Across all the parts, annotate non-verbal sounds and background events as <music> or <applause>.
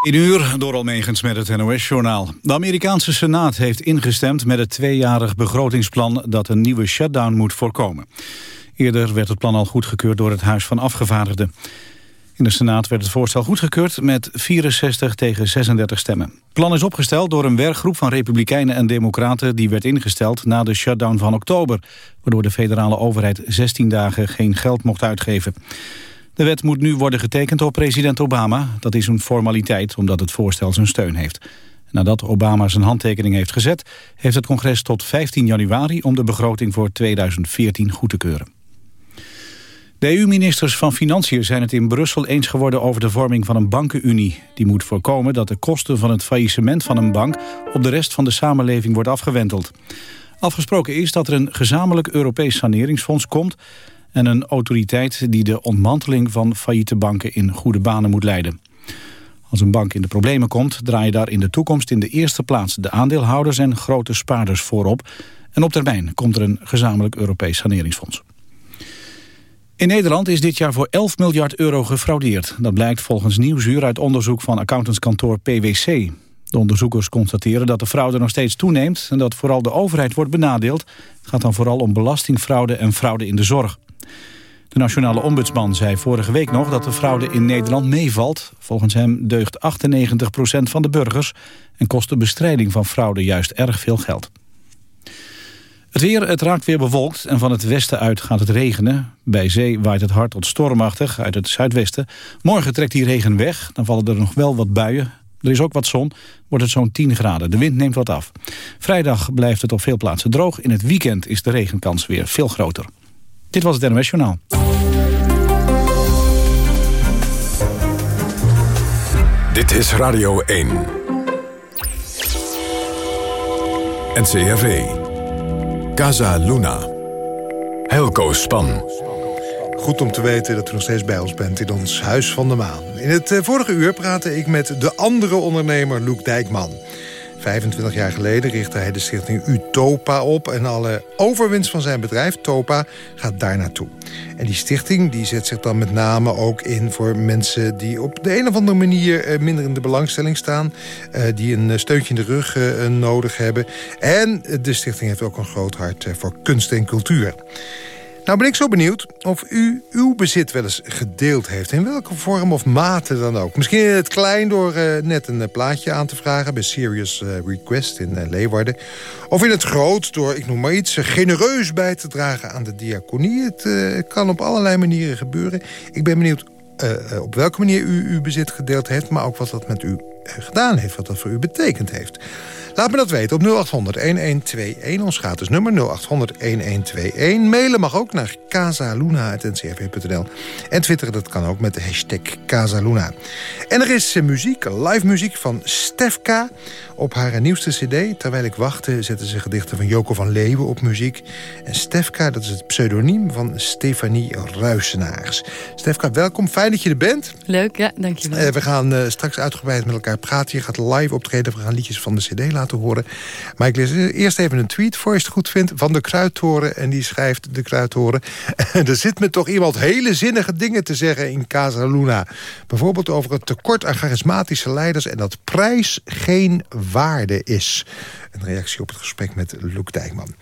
In uur door Almegens met het NOS-journaal. De Amerikaanse Senaat heeft ingestemd met het tweejarig begrotingsplan... dat een nieuwe shutdown moet voorkomen. Eerder werd het plan al goedgekeurd door het Huis van Afgevaardigden. In de Senaat werd het voorstel goedgekeurd met 64 tegen 36 stemmen. Het plan is opgesteld door een werkgroep van Republikeinen en Democraten... die werd ingesteld na de shutdown van oktober... waardoor de federale overheid 16 dagen geen geld mocht uitgeven. De wet moet nu worden getekend door president Obama. Dat is een formaliteit omdat het voorstel zijn steun heeft. Nadat Obama zijn handtekening heeft gezet... heeft het congres tot 15 januari om de begroting voor 2014 goed te keuren. De EU-ministers van Financiën zijn het in Brussel eens geworden over de vorming van een bankenunie. Die moet voorkomen dat de kosten van het faillissement van een bank op de rest van de samenleving wordt afgewenteld. Afgesproken is dat er een gezamenlijk Europees saneringsfonds komt en een autoriteit die de ontmanteling van failliete banken in goede banen moet leiden. Als een bank in de problemen komt, draaien daar in de toekomst in de eerste plaats de aandeelhouders en grote spaarders voorop. En op termijn komt er een gezamenlijk Europees saneringsfonds. In Nederland is dit jaar voor 11 miljard euro gefraudeerd. Dat blijkt volgens Nieuwsuur uit onderzoek van accountantskantoor PwC. De onderzoekers constateren dat de fraude nog steeds toeneemt... en dat vooral de overheid wordt benadeeld. Het gaat dan vooral om belastingfraude en fraude in de zorg. De nationale ombudsman zei vorige week nog dat de fraude in Nederland meevalt. Volgens hem deugt 98% van de burgers... en kost de bestrijding van fraude juist erg veel geld. Het weer, het raakt weer bewolkt en van het westen uit gaat het regenen. Bij zee waait het hard tot stormachtig uit het zuidwesten. Morgen trekt die regen weg, dan vallen er nog wel wat buien. Er is ook wat zon, wordt het zo'n 10 graden. De wind neemt wat af. Vrijdag blijft het op veel plaatsen droog. In het weekend is de regenkans weer veel groter. Dit was het NOS Journaal. Dit is Radio 1. NCRV. Casa Luna. Helco Span. Goed om te weten dat u nog steeds bij ons bent in ons Huis van de Maan. In het eh, vorige uur praatte ik met de andere ondernemer Loek Dijkman. 25 jaar geleden richtte hij de stichting Utopa op... en alle overwinst van zijn bedrijf, Topa, gaat daar naartoe. En die stichting die zet zich dan met name ook in voor mensen... die op de een of andere manier eh, minder in de belangstelling staan... Eh, die een eh, steuntje in de rug nodig hebben. En de stichting heeft ook een groot hart voor kunst en cultuur. Nou ben ik zo benieuwd of u uw bezit wel eens gedeeld heeft. In welke vorm of mate dan ook. Misschien in het klein door uh, net een uh, plaatje aan te vragen... bij Serious uh, Request in Leeuwarden. Of in het groot door, ik noem maar iets... genereus bij te dragen aan de diaconie. Het kan op allerlei manieren gebeuren. Ik ben benieuwd op welke manier u uw bezit gedeeld heeft... maar ook wat dat met u gedaan heeft, wat dat voor u betekend heeft. Laat me dat weten op 0800-1121. Ons gratis nummer 0800-1121. Mailen mag ook naar casaluna.ncrv.nl. En twitteren dat kan ook met de hashtag Casaluna. En er is muziek, live muziek van Stefka op haar nieuwste cd. Terwijl ik wachtte zetten ze gedichten van Joko van Leeuwen op muziek. En Stefka, dat is het pseudoniem van Stefanie Ruisenaars. Stefka, welkom. Fijn dat je er bent. Leuk, ja, dankjewel. Uh, we gaan straks uitgebreid met elkaar praten. Je gaat live optreden. We gaan liedjes van de cd laten horen. Maar ik lees eerst even een tweet voor je het goed vindt van de Kruidtoren. En die schrijft de Kruidtoren. <laughs> er zit me toch iemand hele zinnige dingen te zeggen in Casa Luna. Bijvoorbeeld over het tekort aan charismatische leiders... en dat prijs geen waarde is. Een reactie op het gesprek met Luc Dijkman.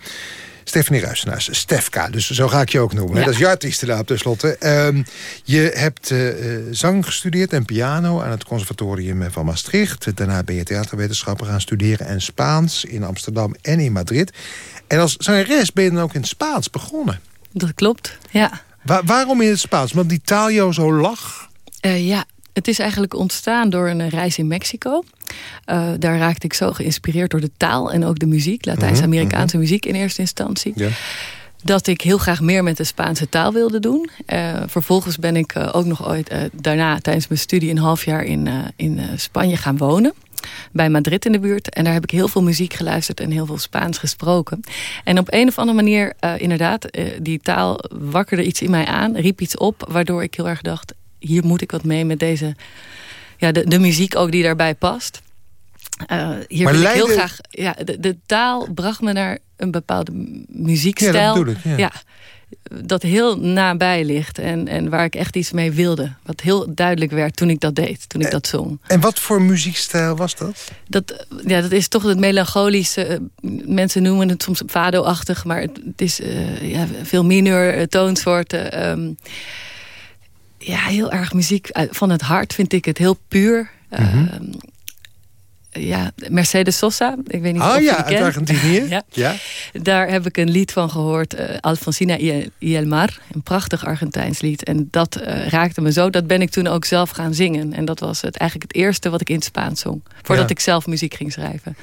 Stephanie Ruisenaars, Stefka, dus zo ga ik je ook noemen. Dat is je artiestennaam tenslotte. Um, je hebt uh, zang gestudeerd en piano aan het conservatorium van Maastricht. Daarna ben je theaterwetenschappen gaan studeren en Spaans in Amsterdam en in Madrid. En als zangeres ben je dan ook in het Spaans begonnen. Dat klopt, ja. waarom in het Spaans? Want die taal jou zo lag? Uh, ja, het is eigenlijk ontstaan door een reis in Mexico. Uh, daar raakte ik zo geïnspireerd door de taal en ook de muziek. Latijns-Amerikaanse mhm, muziek in eerste instantie. Ja. Dat ik heel graag meer met de Spaanse taal wilde doen. Uh, vervolgens ben ik uh, ook nog ooit daarna tijdens mijn studie... een half jaar in, in Spanje gaan wonen bij Madrid in de buurt. En daar heb ik heel veel muziek geluisterd en heel veel Spaans gesproken. En op een of andere manier, inderdaad, die taal wakkerde iets in mij aan. Riep iets op, waardoor ik heel erg dacht hier moet ik wat mee met deze... Ja, de, de muziek ook die daarbij past. Uh, hier maar wil ik heel graag... Ja, de, de taal bracht me naar een bepaalde muziekstijl. Ja, dat ik, ja. dat heel nabij ligt. En, en waar ik echt iets mee wilde. Wat heel duidelijk werd toen ik dat deed, toen ik dat zong. En wat voor muziekstijl was dat? Dat, ja, dat is toch het melancholische. Eh, mensen noemen het soms fado-achtig. Maar het, is uh, ja, veel mineur toonsoorten. Ehm, ja, heel erg muziek van het hart vind ik het. Heel puur. Mm ja, Mercedes Sosa. Ik weet niet of ja, uit Argentinië. <laughs> ja. ja. Daar heb ik een lied van gehoord. Uh, Alfonsina y el Mar. Een prachtig Argentijns lied. En dat uh, raakte me zo. Dat ben ik toen ook zelf gaan zingen. En dat was het, eigenlijk het eerste wat ik in het Spaans zong. Voordat ik zelf muziek ging schrijven.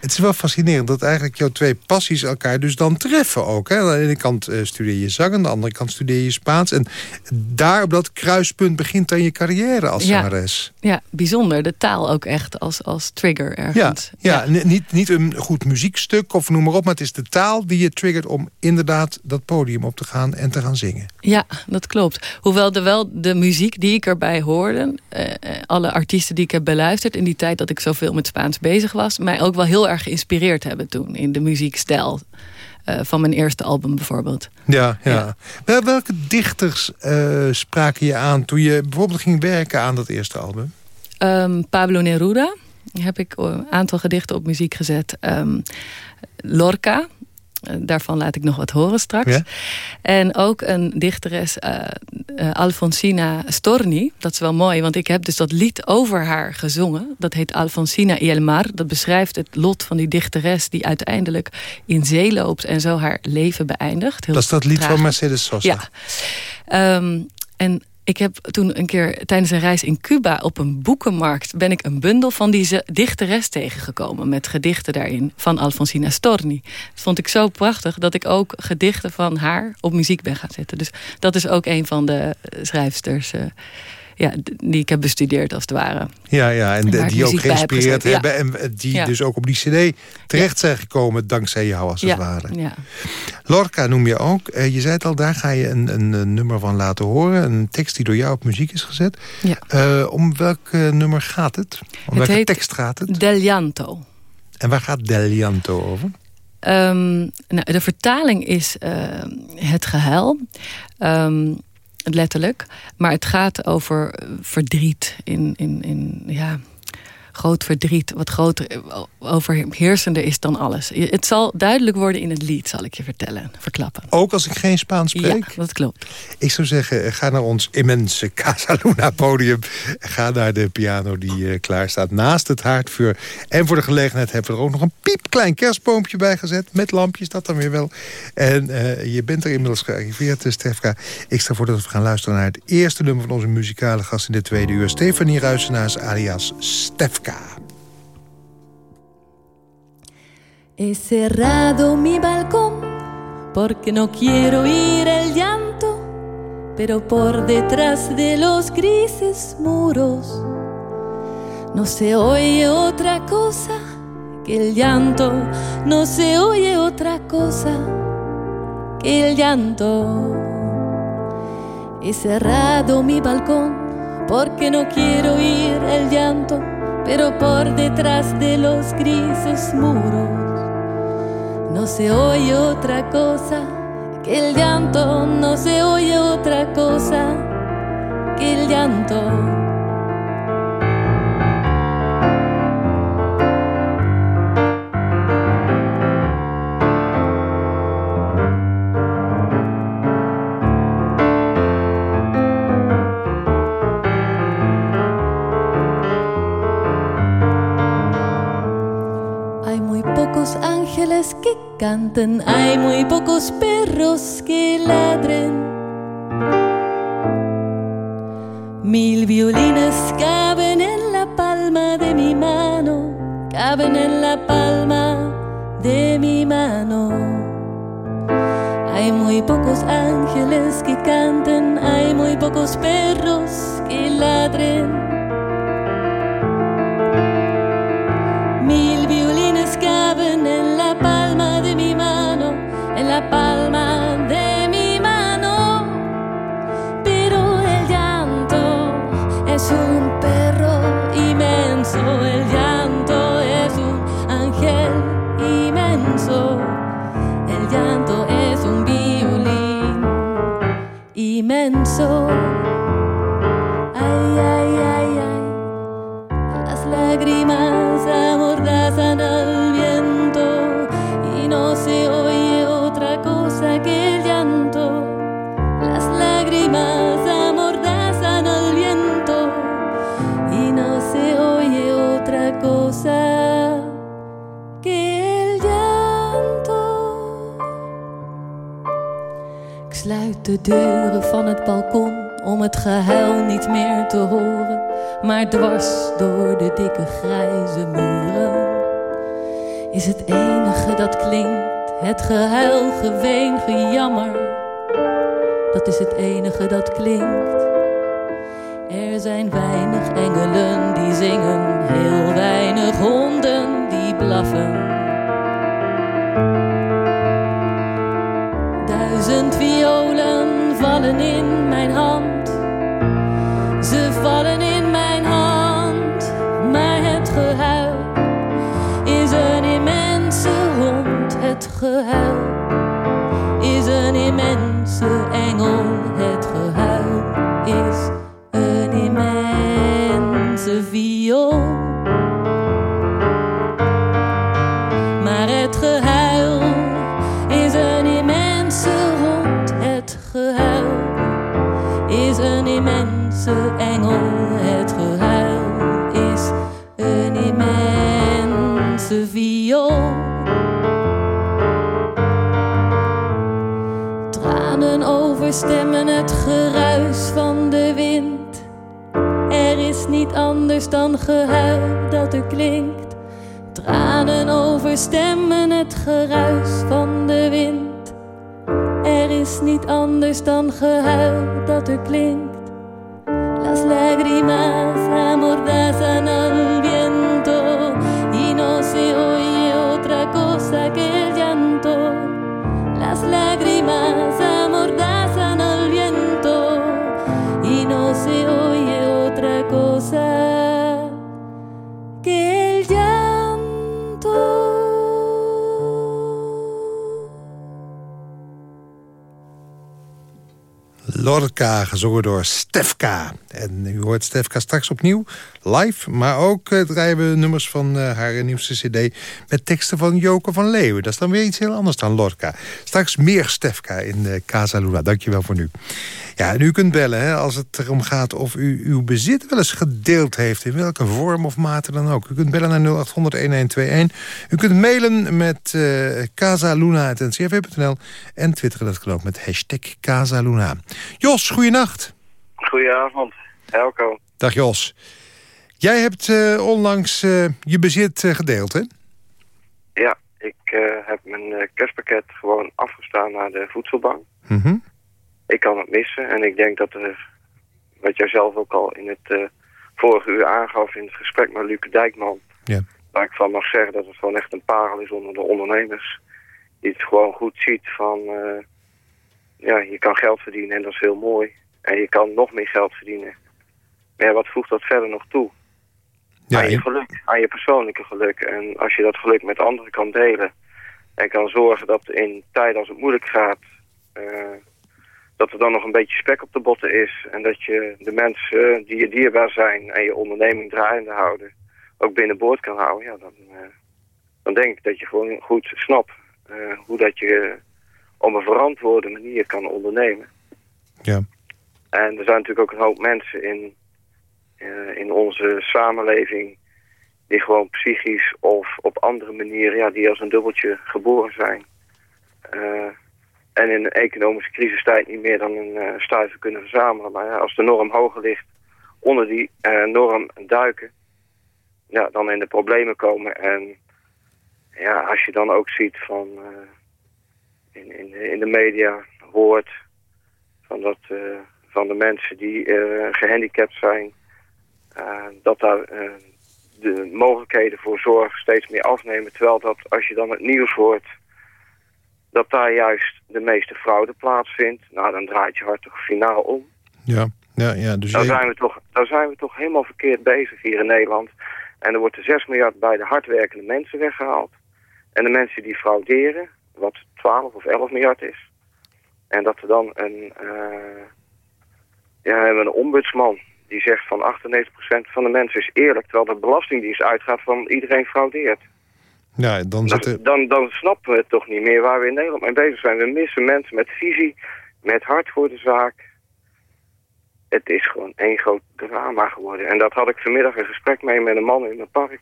Het is wel fascinerend dat eigenlijk jouw twee passies elkaar dus dan treffen ook. Hè? Aan de ene kant uh, studeer je zang, aan de andere kant studeer je Spaans. En daar op dat kruispunt begint dan je carrière als ja. zangeres. Ja, bijzonder. De taal ook echt als, als trigger ergens. Ja, ja, Niet, niet een goed muziekstuk of noem maar op... maar het is de taal die je triggert om inderdaad dat podium op te gaan en te gaan zingen. Ja, dat klopt. Hoewel de, wel de muziek die ik erbij hoorde... Eh, alle artiesten die ik heb beluisterd in die tijd dat ik zoveel met Spaans bezig was... mij ook wel heel erg geïnspireerd hebben toen in de muziekstijl. Uh, van mijn eerste album bijvoorbeeld. Ja, ja. ja. Welke dichters uh, spraken je aan toen je bijvoorbeeld ging werken aan dat eerste album? Um, Pablo Neruda heb ik een aantal gedichten op muziek gezet. Um, Lorca, eh, daarvan laat ik nog wat horen straks. Ja? En ook een dichteres, uh, uh, Alfonsina Storni. Dat is wel mooi, want ik heb dus dat lied over haar gezongen. Dat heet Alfonsina y el Mar. Dat beschrijft het lot van die dichteres... die uiteindelijk in zee loopt en zo haar leven beëindigt. Heel dat is dat lied tragisch. van Mercedes Sosa. Ja. Um, en ik heb toen een keer tijdens een reis in Cuba op een boekenmarkt... ben ik een bundel van die dichteres tegengekomen... met gedichten daarin van Alfonsina Storni. Dat vond ik zo prachtig dat ik ook gedichten van haar op muziek ben gaan zetten. Dus dat is ook een van de schrijfsters... Uh, ja, die ik heb bestudeerd als het ware. Ja, ja en, en die ook geïnspireerd hebben. En die dus ook op die cd terecht zijn gekomen dankzij jou als het ware. Ja. Lorca noem je ook. Uh, je zei het al, daar ga je een, een, een, nummer van laten horen. Een tekst die door jou op muziek is gezet. Ja. Uh, om welk uh, nummer gaat het? Om het welke tekst gaat het? Del Llanto. En waar gaat Del Llanto over? Um, nou, de vertaling is het gehuil. Um, letterlijk. Maar het gaat over verdriet. In, in, in, ja, groot verdriet. Wat groter, overheersender is dan alles. Het zal duidelijk worden in het lied, zal ik je vertellen. Verklappen. Ook als ik geen Spaans spreek? Ja, dat klopt. Ik zou zeggen, ga naar ons immense <laughs> Casa Luna podium. Ga naar de piano die uh, klaar staat naast het haardvuur. En voor de gelegenheid hebben we er ook nog een piepklein kerstboompje bij gezet. Met lampjes, dat dan weer wel. En uh, je bent er inmiddels gearriveerd, eh, Stefka. Ik stel voor dat we gaan luisteren naar het eerste nummer van onze muzikale gast in de tweede uur. Stefanie Ruisenaars alias Stefka. He cerrado mi balcón porque no quiero oír el llanto, pero por detrás de los grises muros no se oye otra cosa que el llanto, no se oye otra cosa que el llanto. He cerrado mi balcón porque no quiero oír el llanto, pero por detrás de los grises muros no se oye otra cosa que el llanto, no se oye otra cosa que el llanto. Canten, hay muy pocos perros que ladren. Mil violines caben en la palma de mi mano, caben en la palma de mi mano. Hay muy pocos ángeles que canten, hay muy pocos perros que ladren. mental. De deuren van het balkon om het gehuil niet meer te horen, maar dwars door de dikke grijze muren is het enige dat klinkt. Het gehuil, geween, gejammer, dat is het enige dat klinkt. Er zijn weinig engelen die zingen, heel weinig honden die blaffen. Duizend violen in mijn hand. Ze vallen in mijn hand, maar het gehuil is een immense hond. Het gehuil is een immense engel. Het gehuil is een immense viool. Overstemmen het geruis van de wind. Er is niet anders dan gehuil dat er klinkt. Tranen overstemmen het geruis van de wind. Er is niet anders dan gehuil dat er klinkt. Lorca, gezongen door Stefka. En u hoort Stefka straks opnieuw, live. Maar ook eh, draaien we nummers van eh, haar nieuwste cd... met teksten van Joke van Leeuwen. Dat is dan weer iets heel anders dan Lorca. Straks meer Stefka in uh, Casa Luna. Dankjewel voor nu. Ja, en u kunt bellen hè, als het erom gaat of u uw bezit wel eens gedeeld heeft... in welke vorm of mate dan ook. U kunt bellen naar 0800-1121. U kunt mailen met uh, en twitteren dat ook met hashtag Casaluna. Jos, goeienacht. Goedenavond, Elko. Dag Jos. Jij hebt uh, onlangs uh, je bezit uh, gedeeld, hè? Ja, ik heb mijn kerstpakket gewoon afgestaan naar de voedselbank. Mm -hmm. Ik kan het missen en ik denk dat er, wat jij zelf ook al in het vorige uur aangaf in het gesprek met Luke Dijkman, ja. waar ik van mag zeggen dat het gewoon echt een parel is onder de ondernemers, die het gewoon goed ziet van, ja, je kan geld verdienen en dat is heel mooi. En je kan nog meer geld verdienen. Maar ja, wat voegt dat verder nog toe? Ja, aan je geluk, aan je persoonlijke geluk. En als je dat geluk met anderen kan delen... en kan zorgen dat in tijden als het moeilijk gaat... Uh, dat er dan nog een beetje spek op de botten is... en dat je de mensen die je dierbaar zijn... en je onderneming draaiende houden... ook binnenboord kan houden... Ja, dan, uh, dan denk ik dat je gewoon goed snapt... Uh, hoe dat je op een verantwoorde manier kan ondernemen. Ja. En er zijn natuurlijk ook een hoop mensen in, uh, in onze samenleving die gewoon psychisch of op andere manieren, ja, die als een dubbeltje geboren zijn. Uh, en in een economische crisistijd niet meer dan een uh, stuiver kunnen verzamelen. Maar ja, als de norm hoger ligt, onder die norm duiken, ja, dan in de problemen komen. En ja, als je dan ook ziet van in, in, in de media hoort van dat van de mensen die uh, gehandicapt zijn. Uh, dat daar uh, de mogelijkheden voor zorg steeds meer afnemen. Terwijl dat als je dan het nieuws hoort, dat daar juist de meeste fraude plaatsvindt. Nou, dan draait je hart toch finaal om. Ja, ja, ja. Dus daar, zijn we toch, daar zijn we toch helemaal verkeerd bezig hier in Nederland. En er wordt er 6 miljard bij de hardwerkende mensen weggehaald. En de mensen die frauderen, wat 12 of 11 miljard is. En dat er dan een... Ja, we hebben een ombudsman die zegt van 98% van de mensen is eerlijk... terwijl de belastingdienst uitgaat van iedereen fraudeert. Ja, dan, zit dan, dan snappen we het toch niet meer waar we in Nederland mee bezig zijn. We missen mensen met visie, met hart voor de zaak. Het is gewoon één groot drama geworden. En dat had ik vanmiddag een gesprek mee met een man in het park.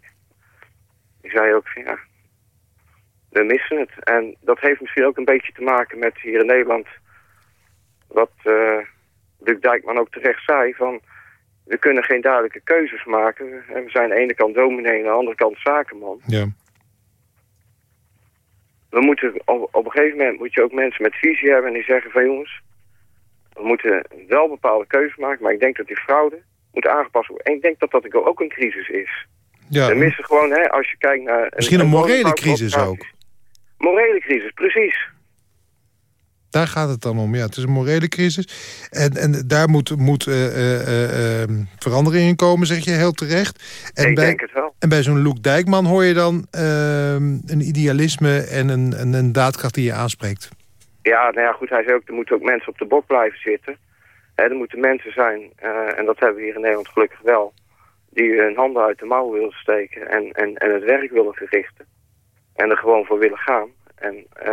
Die zei ook van ja, we missen het. En dat heeft misschien ook een beetje te maken met hier in Nederland wat uh, Luc Dijkman ook terecht zei, van we kunnen geen duidelijke keuzes maken. En we zijn aan de ene kant dominee en aan de andere kant zakenman. Ja. We moeten, op, op een gegeven moment moet je ook mensen met visie hebben en die zeggen van jongens, we moeten wel bepaalde keuzes maken, maar ik denk dat die fraude moet aangepast worden. En ik denk dat dat ook een crisis is. Ja. We missen gewoon, hè, als je kijkt naar... Misschien een, een morele crisis ook. Morele crisis, precies. Daar gaat het dan om. Ja, het is een morele crisis. En, en daar moet, moet uh, uh, uh, verandering in komen, zeg je heel terecht. En ik bij, denk het wel. En bij zo'n Loek Dijkman hoor je dan ehm, een idealisme en een, een, een, daadkracht die je aanspreekt. Ja, nou ja, goed, hij zei ook, er moeten ook mensen op de bok blijven zitten. Hè, er moeten mensen zijn, en dat hebben we hier in Nederland gelukkig wel... die hun handen uit de mouw willen steken en, en, en het werk willen verrichten. En er gewoon voor willen gaan. En uh,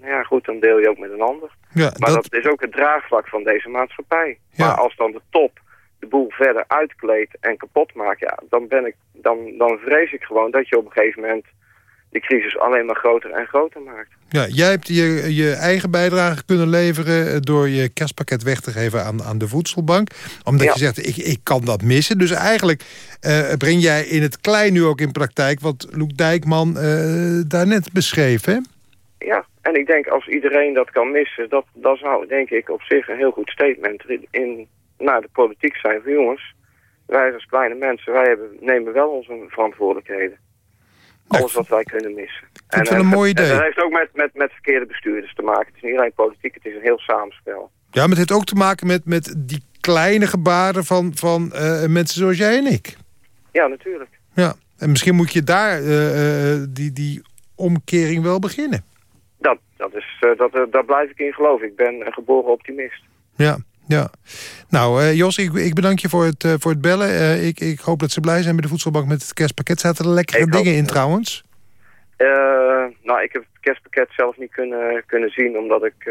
nou ja, goed, dan deel je ook met een ander. Ja, maar dat... dat... is ook het draagvlak van deze maatschappij. Ja. Maar als dan de top de boel verder uitkleedt en kapot maakt... Ja, dan, ben ik, dan, dan vrees ik gewoon dat je op een gegeven moment... de crisis alleen maar groter en groter maakt. Ja, jij hebt je, je eigen bijdrage kunnen leveren... door je kerstpakket weg te geven aan, aan de voedselbank. Omdat Ja. je zegt, ik, ik kan dat missen. Dus eigenlijk eh, breng jij in het klein nu ook in praktijk... wat Loek Dijkman eh daarnet beschreef, hè? Ja, en ik denk als iedereen dat kan missen... dat, dat zou denk ik op zich een heel goed statement in, in naar de politiek zijn. Van jongens, wij als kleine mensen... wij hebben, nemen wel onze verantwoordelijkheden. Alles wat wij kunnen missen. het wel een eh, mooi en idee. dat heeft ook met, met, met verkeerde bestuurders te maken. Het is niet alleen politiek, het is een heel samenspel. Ja, maar het heeft ook te maken met, met die kleine gebaren van, van eh, mensen zoals jij en ik. Ja, natuurlijk. Ja, en misschien moet je daar eh, eh, die, die omkering wel beginnen. Dat, dat is, eh, dat, eh, daar blijf ik in geloven. Ik ben een geboren optimist. Ja, ja. Nou, eh, Jos, ik, ik bedank je voor het, voor het bellen. Ik, ik hoop dat ze blij zijn met de voedselbank met het kerstpakket. Zaten er lekkere Ik hoop dingen in trouwens? Nou, ik heb het kerstpakket zelf niet kunnen, kunnen zien, omdat ik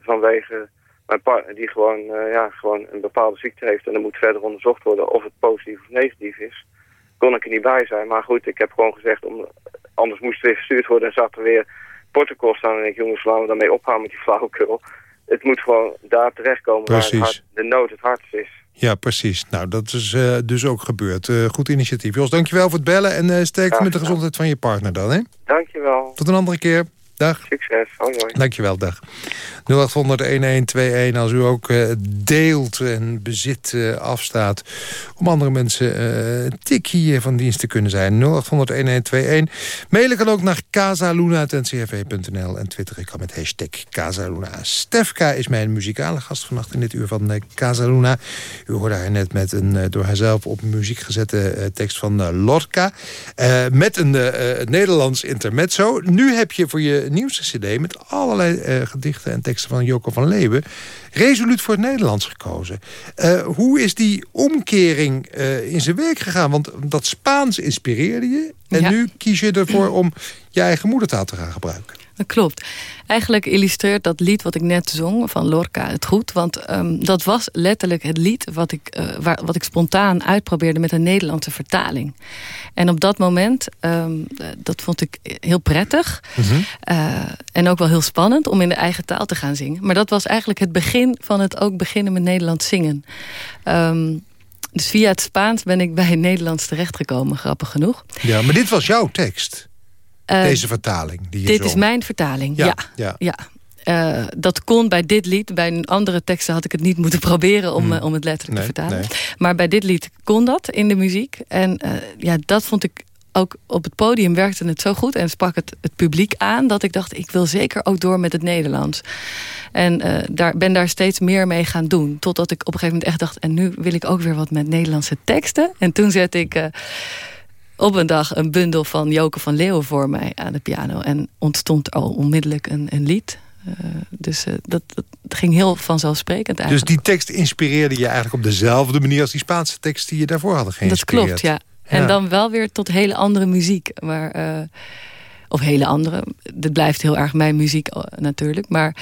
vanwege mijn partner die gewoon, ja, gewoon een bepaalde ziekte heeft en er moet verder onderzocht worden of het positief of negatief is, kon ik er niet bij zijn. Maar goed, ik heb gewoon gezegd, om, anders moest het weer verstuurd worden en zat er weer portokosten aan. En ik, jongens, laten we daarmee ophouden met die flauwekul. Het moet gewoon daar terechtkomen waar hart- de nood het hardst is. Ja, precies. Nou, dat is eh, dus ook gebeurd. Eh, goed initiatief. Jos, dankjewel voor het bellen en sterkte Graag met de gezondheid van je partner dan. Hè? Dankjewel. Tot een andere keer. Dag. Succes. Hoi hoi. Dankjewel, dag. 0800-1121 als u ook eh, deelt en bezit eh, afstaat... om andere mensen eh, een tikje van dienst te kunnen zijn. 0800-1121. Mailen kan ook naar casaluna.ncrv.nl en twitteren kan met hashtag Casaluna. Stefka is mijn muzikale gast vannacht in dit uur van Casaluna. U hoorde haar net met een door haarzelf op muziek gezette tekst van Lorca. met een Nederlands intermezzo. Nu heb je voor je nieuwste cd met allerlei eh, gedichten en teksten van Joko van Leeuwen... resoluut voor het Nederlands gekozen. Eh, hoe is die omkering eh, in zijn werk gegaan? Want dat Spaans inspireerde je. En Ja. nu kies je ervoor om je eigen moedertaal te gaan gebruiken. Dat klopt. Eigenlijk illustreert dat lied wat ik net zong van Lorca het goed. Want ehm, dat was letterlijk het lied wat ik, eh, waar, wat ik spontaan uitprobeerde met een Nederlandse vertaling. En op dat moment, ehm, eh, dat vond ik heel prettig. Eh, en ook wel heel spannend om in de eigen taal te gaan zingen. Maar dat was eigenlijk het begin van het ook beginnen met Nederlands zingen. Ehm, dus via het Spaans ben ik bij het Nederlands terechtgekomen, grappig genoeg. Ja, maar dit was jouw tekst, deze vertaling. Die dit is mijn vertaling, Ja, ja. ja. Eh, dat kon bij dit lied. Bij een andere teksten had ik het niet moeten <laughs> proberen om, eh, om het letterlijk Hmm. Nee, te vertalen. nee. Maar bij dit lied kon dat in de muziek. En eh, ja, dat vond ik ook op het podium werkte het zo goed. En sprak het, het publiek aan dat ik dacht... ik wil zeker ook door met het Nederlands. En daar, ben daar steeds meer mee gaan doen. Totdat ik op een gegeven moment echt dacht... en nu wil ik ook weer wat met Nederlandse teksten. En toen zette ik... op een dag een bundel van Joke van Leeuwen voor mij aan de piano. En ontstond al onmiddellijk een, een lied. Eh, dus eh, dat, dat ging heel vanzelfsprekend Dus eigenlijk. die tekst inspireerde je eigenlijk op dezelfde manier... als die Spaanse tekst die je daarvoor hadden dat geïnspireerd. klopt, ja. En Ja. dan wel weer tot hele andere muziek. Maar, eh, of hele andere. Dit blijft heel erg mijn muziek natuurlijk. Maar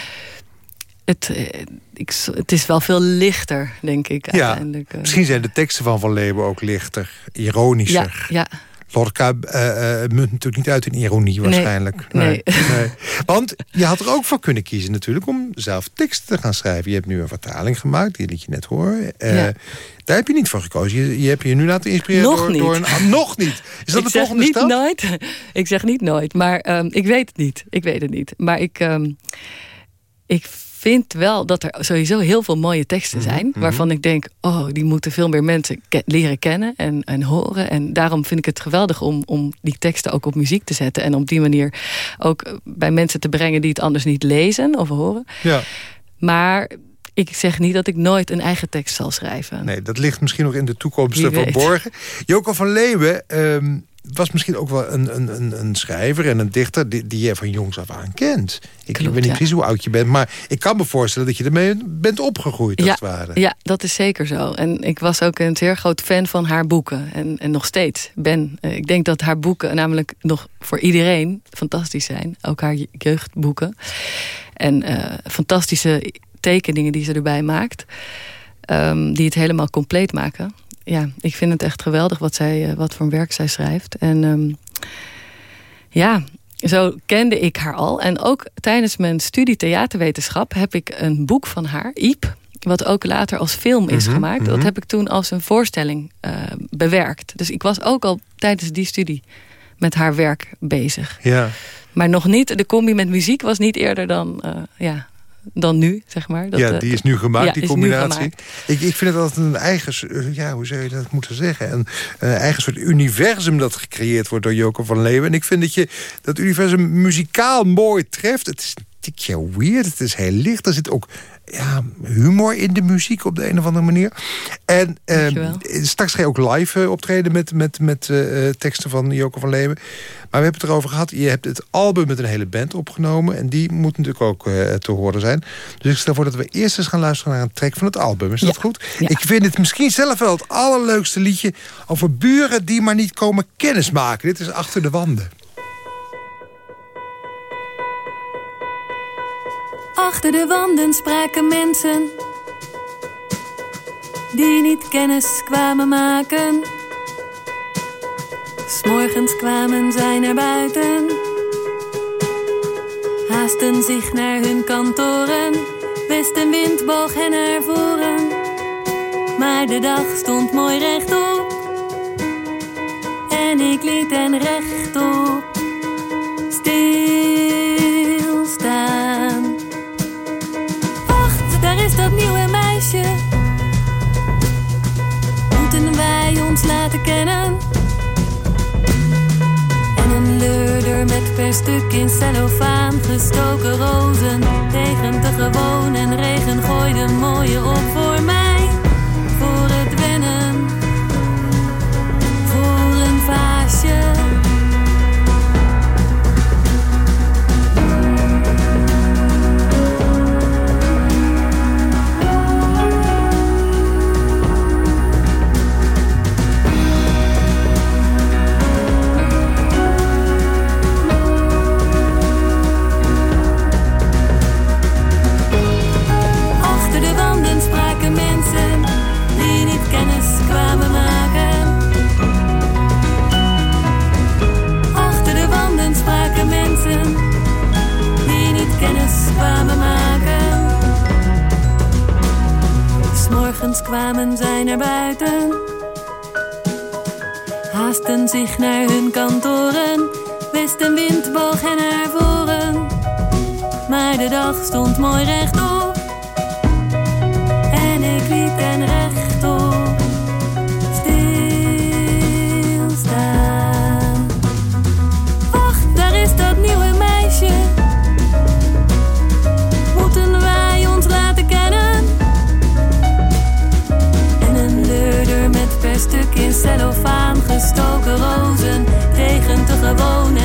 het, eh, ik, het is wel veel lichter, denk ik. Ja, uiteindelijk. eh. misschien zijn de teksten van Van Leeuwen ook lichter, ja, ironischer. ja, Lorca uh, munt natuurlijk niet uit in ironie waarschijnlijk. Nee, nee. Want je had er ook voor kunnen kiezen natuurlijk om zelf teksten te gaan schrijven. Je hebt nu een vertaling gemaakt, die liet je net horen. Uh, Daar heb je niet voor gekozen. Je, je hebt je nu laten inspireren nog door, niet. door een... nog niet. Is dat ik de volgende niet stap? Nooit. Ik zeg niet nooit, maar um, ik weet het niet. Ik weet het niet. Maar ik, um, ik vind wel dat er sowieso heel veel mooie teksten Mhm, zijn... waarvan ik denk, oh, die moeten veel meer mensen ke leren kennen en, en horen. En daarom vind ik het geweldig om, om die teksten ook op muziek te zetten... en op die manier ook bij mensen te brengen die het anders niet lezen of horen. Ja. Maar ik zeg niet dat ik nooit een eigen tekst zal schrijven. Nee, dat ligt misschien nog in de toekomst verborgen. Joko van Leeuwen um, was misschien ook wel een, een, een, schrijver en een dichter... die, die je van jongs af aan kent. Ik Klopt, weet niet ja. precies hoe oud je bent... maar ik kan me voorstellen dat je ermee bent opgegroeid, als ja, het ware. Ja, dat is zeker zo. En ik was ook een zeer groot fan van haar boeken. En, en nog steeds ben. Eh, Ik denk dat haar boeken namelijk nog voor iedereen fantastisch zijn. Ook haar jeugdboeken. En uh, fantastische tekeningen die ze erbij maakt. Um, die het helemaal compleet maken. Ja, ik vind het echt geweldig wat, zij, uh, wat voor werk zij schrijft. En um, ja, zo kende ik haar al. En ook tijdens mijn studie theaterwetenschap heb ik een boek van haar, Iep. Wat ook later als film is Mhm, gemaakt. mhm. Dat heb ik toen als een voorstelling uh, bewerkt. Dus ik was ook al tijdens die studie met haar werk bezig. Ja. Maar nog niet, de combi met muziek was niet eerder dan, uh, ja, dan nu, zeg maar. Dat, ja, uh, die is nu gemaakt, ja, die combinatie. gemaakt. Ik, ik vind het altijd een eigen, uh, ja, hoe zou je dat moeten zeggen? Een uh, eigen soort universum dat gecreëerd wordt door Joko van Leeuwen. En ik vind dat je dat universum muzikaal mooi treft. Het is een tikje weird, het is heel licht. Er zit ook ja, humor in de muziek op de een of andere manier. En uh, straks ga je ook live uh, optreden met, met, met uh, teksten van Joko van Leeuwen. Maar we hebben het erover gehad. Je hebt het album met een hele band opgenomen. En die moet natuurlijk ook te horen zijn. Dus ik stel voor dat we eerst eens gaan luisteren naar een track van het album. Is dat goed? Ja. Ik vind het misschien zelf wel het allerleukste liedje... over buren die maar niet komen kennismaken. Dit is Achter de Wanden. Achter de wanden spraken mensen die niet kennis kwamen maken. S'morgens kwamen zij naar buiten, haasten zich naar hun kantoren. Westenwind boog hen naar voren, maar de dag stond mooi rechtop. En ik liet hen rechtop kennen? En een leurder met per stuk in cellofaan gestoken rozen. Tegen te gewoon en regen gooide mooie op voor mij. Zich naar hun kantoren. Westenwind boog hen naar voren, maar de dag stond mooi rechtop. En ik liet hen rechtop stilstaan. Wacht, daar is dat nieuwe meisje. Moeten wij ons laten kennen? En een leurder met per stuk in cellofaan gestoken rozen. Regen te gewoon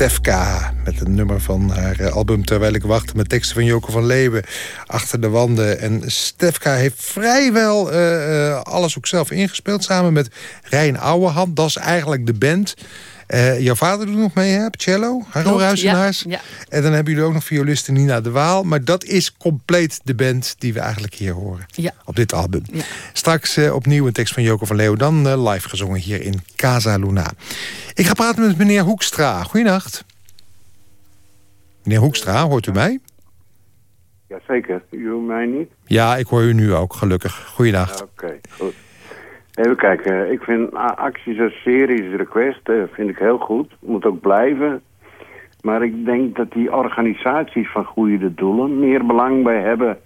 Stefka. Met een nummer van haar eh, album Terwijl ik wacht... met teksten van Joko van Leeuwen achter de wanden. En Stefka heeft vrijwel uh, alles ook zelf ingespeeld... samen met Rijn Ouwehand. Dat is eigenlijk de band... Uh, jouw vader doet nog mee, hè? Cello, Harro Ruisenaars. Ja, En dan hebben jullie ook nog violiste Nina de Waal. Maar dat is compleet de band die we eigenlijk hier horen. Ja. Op dit album. Ja. Straks uh, opnieuw een tekst van Joko van Leeuwen. Dan uh, live gezongen hier in Casa Luna. Ik ga praten met meneer Hoekstra. Goedenacht. Meneer Hoekstra, hoort u mij? Jazeker. U hoort mij niet? Ja, ik hoor u nu ook, gelukkig. Goedenacht. Oké, goed. Even kijken, ik vind acties als series request eh, vind ik heel goed. Moet ook blijven. Maar ik denk dat die organisaties van goede doelen meer belang bij hebben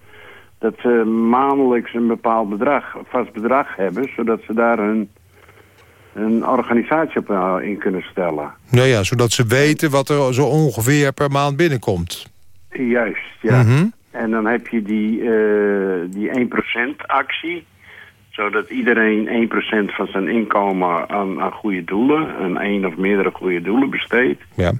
dat ze maandelijks een bepaald bedrag, vast bedrag hebben, zodat ze daar hun, een organisatie op eh, in kunnen stellen. Nou ja, zodat ze weten wat er zo ongeveer per maand binnenkomt. Juist, ja. Mhm. En dan heb je die, uh, die 1% actie zodat iedereen 1% van zijn inkomen aan, aan goede doelen... en één of meerdere goede doelen besteedt. Ja.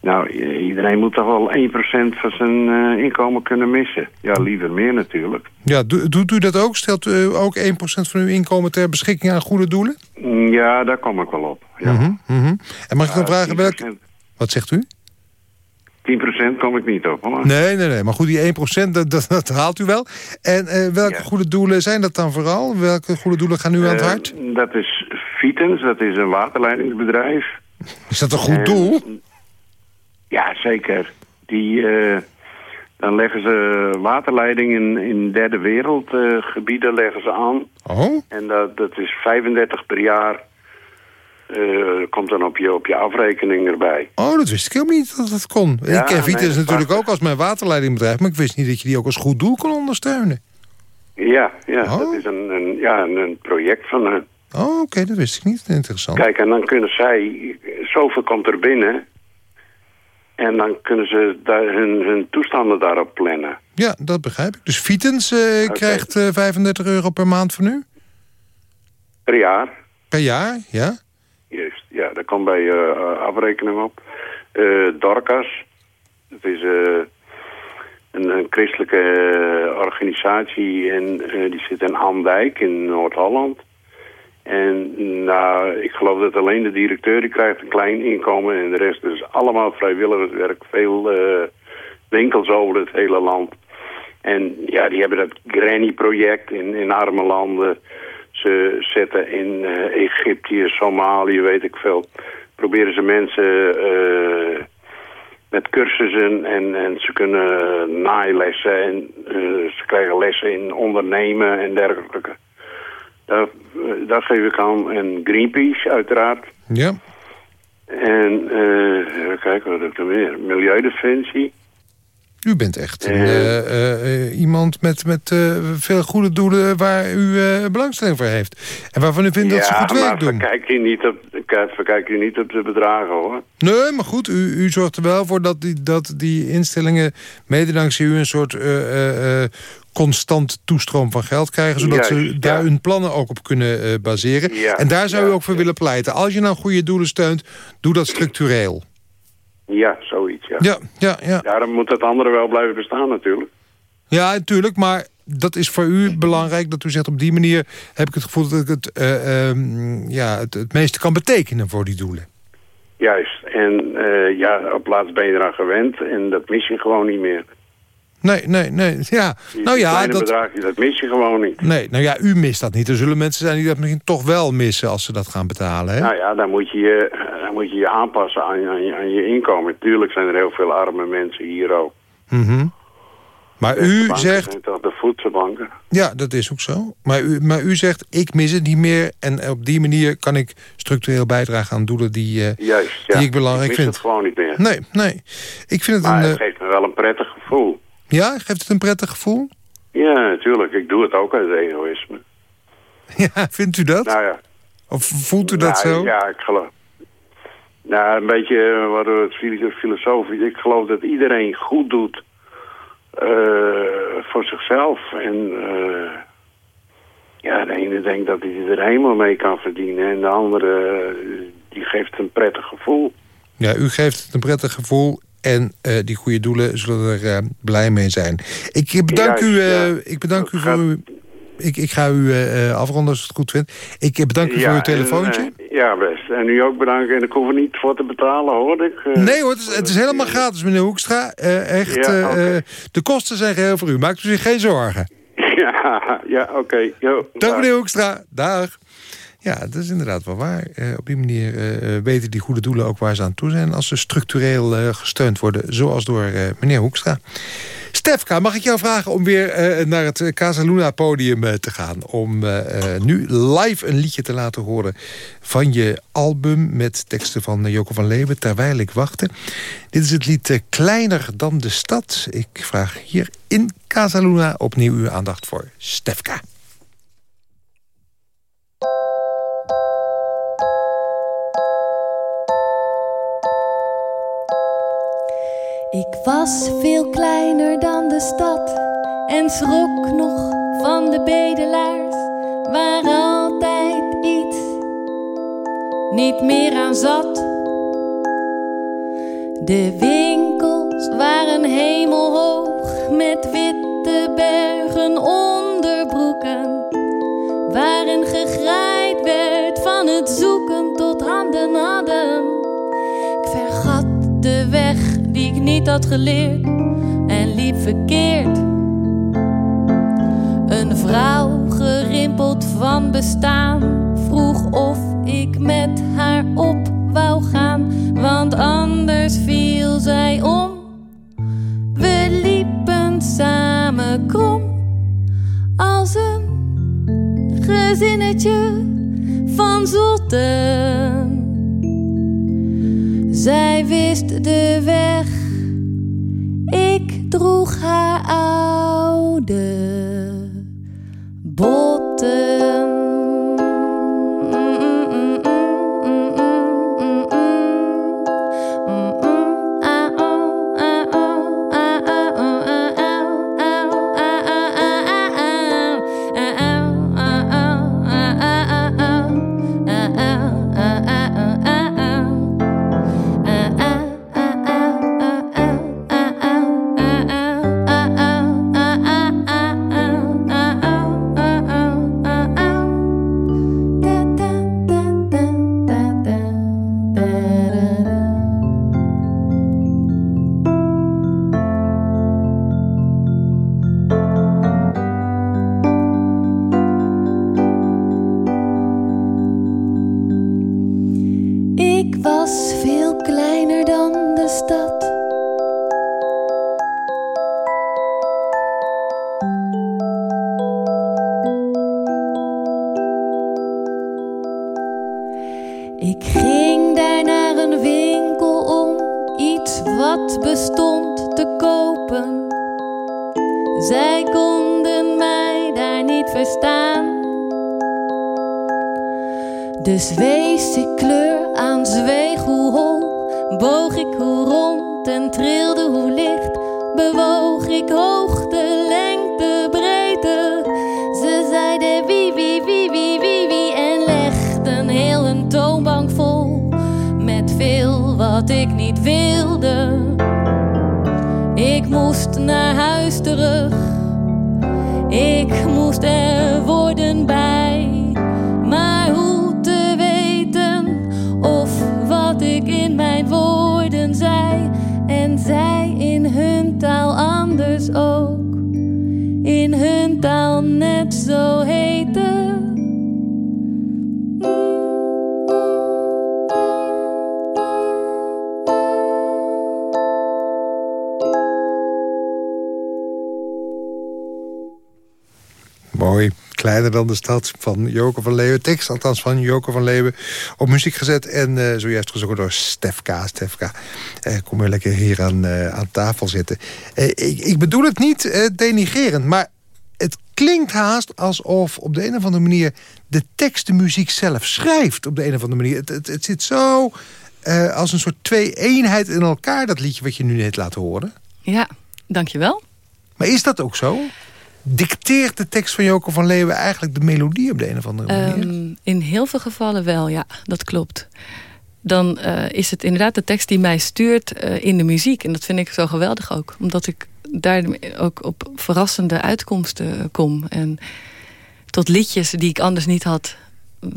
Nou, iedereen moet toch wel 1% van zijn uh, inkomen kunnen missen. Ja, liever meer natuurlijk. Ja, doet u dat ook? Stelt u ook 1% van uw inkomen ter beschikking aan goede doelen? Mm, ja, daar kom ik wel op. Ja. Mm -hmm, En mag ik dan vragen welke... Wat zegt u? 10% kom ik niet op. Hoor. Nee, nee, nee. Maar goed, die 1% dat, dat, dat haalt u wel. En uh, welke goede doelen zijn dat dan vooral? Welke goede doelen gaan u aan het eh, hart? dat is Vitens, dat is een waterleidingsbedrijf. Is dat een goed doel? Ja, zeker. Die, uh, dan leggen ze waterleidingen in derde wereldgebieden leggen ze aan. Oh. En dat, dat is 35 per jaar uh, komt dan op je, op je afrekening erbij. Oh, dat wist ik helemaal niet dat dat kon. ik ken Vitus natuurlijk ook als mijn waterleidingbedrijf... maar ik wist niet dat je die ook als goed doel kon ondersteunen. Ja, ja oh. dat is een, een, ja, een, een project van hen. Oh, oké, dat wist ik niet. Interessant. Kijk, en dan kunnen zij... Zoveel komt er binnen... En dan kunnen ze daar hun, hun toestanden daarop plannen. Ja, dat begrijp ik. Dus Vitens uh, krijgt uh, 35 euro per maand van u? Per jaar. Per jaar, ja? Komt bij uh, afrekening op. Uh, Dorcas, dat is een, christelijke organisatie en die zit in Andijk in Noord-Holland. En nou, ik geloof dat alleen de directeur die krijgt een klein inkomen en de rest is allemaal vrijwilligerswerk. Veel winkels over het hele land. En ja, die hebben dat Granny-project in, in arme landen ze zetten in uh, Egypte, Somalië, weet ik veel. Proberen ze mensen uh, met cursussen en, en ze kunnen naailessen en uh, ze krijgen lessen in ondernemen en dergelijke. Daar, daar geef ik aan. En Greenpeace uiteraard. Ja. En even kijken wat heb ik er meer. Milieudefensie. U bent echt een, uh, uh, iemand met, met veel goede doelen waar u belangstelling voor heeft. En waarvan u vindt dat ze goed werk doen. Verkijk je niet op, verkijk je niet op de bedragen hoor. Nee, maar goed, u, u zorgt er wel voor dat die, dat die instellingen... mede dankzij u een soort constant toestroom van geld krijgen... zodat ze daar hun plannen ook op kunnen baseren. Ja, en daar zou u ook voor willen pleiten. Als je nou goede doelen steunt, doe dat structureel. Ja, zoiets, ja. Ja, ja, ja. Daarom moet het andere wel blijven bestaan natuurlijk. Ja, natuurlijk, maar dat is voor u belangrijk dat u zegt... op die manier heb ik het gevoel dat ik het, uh, um, ja, het, het meeste kan betekenen voor die doelen. Juist, en uh, ja, op laatst ben je eraan gewend en dat mis je gewoon niet meer. Nee, nee, nee. <laughs> Ja, die, nou ja, dat, bedragje, dat mis je gewoon niet. Nee, nou ja, u mist dat niet. Er zullen mensen zijn die dat misschien toch wel missen als ze dat gaan betalen. Hè? Nou ja, dan moet je je, moet je, je aanpassen aan, aan, je, aan je inkomen. Tuurlijk zijn er heel veel arme mensen hier ook. Mm Maar u zegt... de voedselbanken. Ja, dat is ook zo. Maar u, maar u zegt, ik mis het niet meer. En op die manier kan ik structureel bijdragen aan doelen die, uh, Juist, ja. die ik belangrijk ik vind. het gewoon niet meer. Nee, nee. Ik vind het maar een, het geeft me wel een prettig gevoel. Ja, geeft het een prettig gevoel? Ja, natuurlijk. Ik doe het ook uit egoïsme. <laughs> Ja, vindt u dat? Nou ja. Of voelt u dat nou, zo? Ja, ik geloof... Nou, een beetje wat het filosofisch. Ik geloof dat iedereen goed doet uh, voor zichzelf. En uh, ja, de ene denkt dat hij er helemaal mee kan verdienen. En de andere, die geeft een prettig gevoel. Ja, u geeft het een prettig gevoel en die goede doelen zullen er blij mee zijn. Ik bedank Juist, u, ja. ik bedank u voor uw... Ik, ik ga u afronden als het goed vindt. Ik bedank u ja, voor uw telefoontje. En, ja, best. En u ook bedanken. En ik hoef er niet voor te betalen, hoor ik. nee hoor, het is, het is, helemaal gratis, meneer Hoekstra. echt, ja, okay. de kosten zijn geheel voor u. Maakt u zich geen zorgen. <laughs> Ja, ja oké. Okay. Dag meneer Hoekstra. Dag. Ja, dat is inderdaad wel waar. Uh, op die manier uh, weten die goede doelen ook waar ze aan toe zijn... als ze structureel gesteund worden, zoals door meneer Hoekstra. Stefka, mag ik jou vragen om weer naar het Casaluna-podium te gaan... om nu live een liedje te laten horen van je album... met teksten van Joko van Leeuwen, Terwijl ik wachtte. Dit is het lied Kleiner dan de stad. Ik vraag hier in Casaluna opnieuw uw aandacht voor Stefka. Ik was veel kleiner dan de stad en schrok nog van de bedelaars, waar altijd iets niet meer aan zat. De winkels waren hemelhoog met witte bergen onderbroeken, ik niet had geleerd en liep verkeerd. Een vrouw gerimpeld van bestaan vroeg of ik met haar op wou gaan, want anders viel zij om. We liepen samen krom als een gezinnetje van zotten. Zij wist de weg, droeg haar dan de stad van Joke van Leeuwen. Tekst althans van Joke van Leeuwen op muziek gezet. En uh, zojuist gezongen door Stefka. Stefka, uh, kom maar lekker hier aan, uh, aan tafel zitten. Ik, ik, bedoel het niet denigerend, maar het klinkt haast alsof op de een of andere manier... de tekst de muziek zelf schrijft op de een of andere manier. Het, het, het zit zo als een soort twee-eenheid in elkaar, dat liedje wat je nu net laat horen. Ja, dankjewel. Maar is dat ook zo? Dicteert de tekst van Joko van Leeuwen eigenlijk de melodie op de een of andere manier? Um, in heel veel gevallen wel, ja, dat klopt. dan is het inderdaad de tekst die mij stuurt in de muziek. En dat vind ik zo geweldig ook. Omdat ik daar ook op verrassende uitkomsten kom. En tot liedjes die ik anders niet had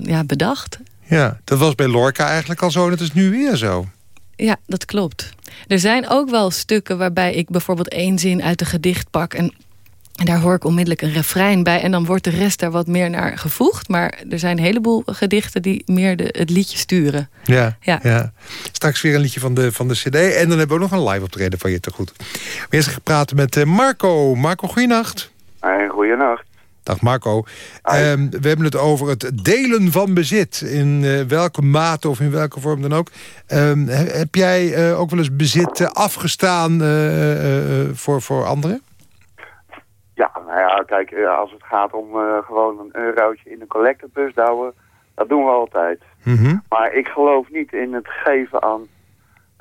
ja, bedacht. Ja, dat was bij Lorca eigenlijk al zo en dat is nu weer zo. Ja, dat klopt. Er zijn ook wel stukken waarbij ik bijvoorbeeld één zin uit een gedicht pak... en en daar hoor ik onmiddellijk een refrein bij. En dan wordt de rest daar wat meer naar gevoegd. Maar er zijn een heleboel gedichten die meer de, het liedje sturen. Ja, ja. ja. Straks weer een liedje van de, van de cd. En dan hebben we ook nog een live optreden van je te goed. We eerst praten met eh, Marco. Marco, goeienacht. Hey, goeienacht. Dag Marco. Um, we hebben het over het delen van bezit. In uh, welke mate of in welke vorm dan ook. Um, heb jij uh, ook wel eens bezit uh, afgestaan voor, voor anderen? Ja, nou ja, kijk, eh, als het gaat om uh, gewoon een eurotje in een collectebus douwen, dat doen we altijd. Mhm. Maar ik geloof niet in het geven aan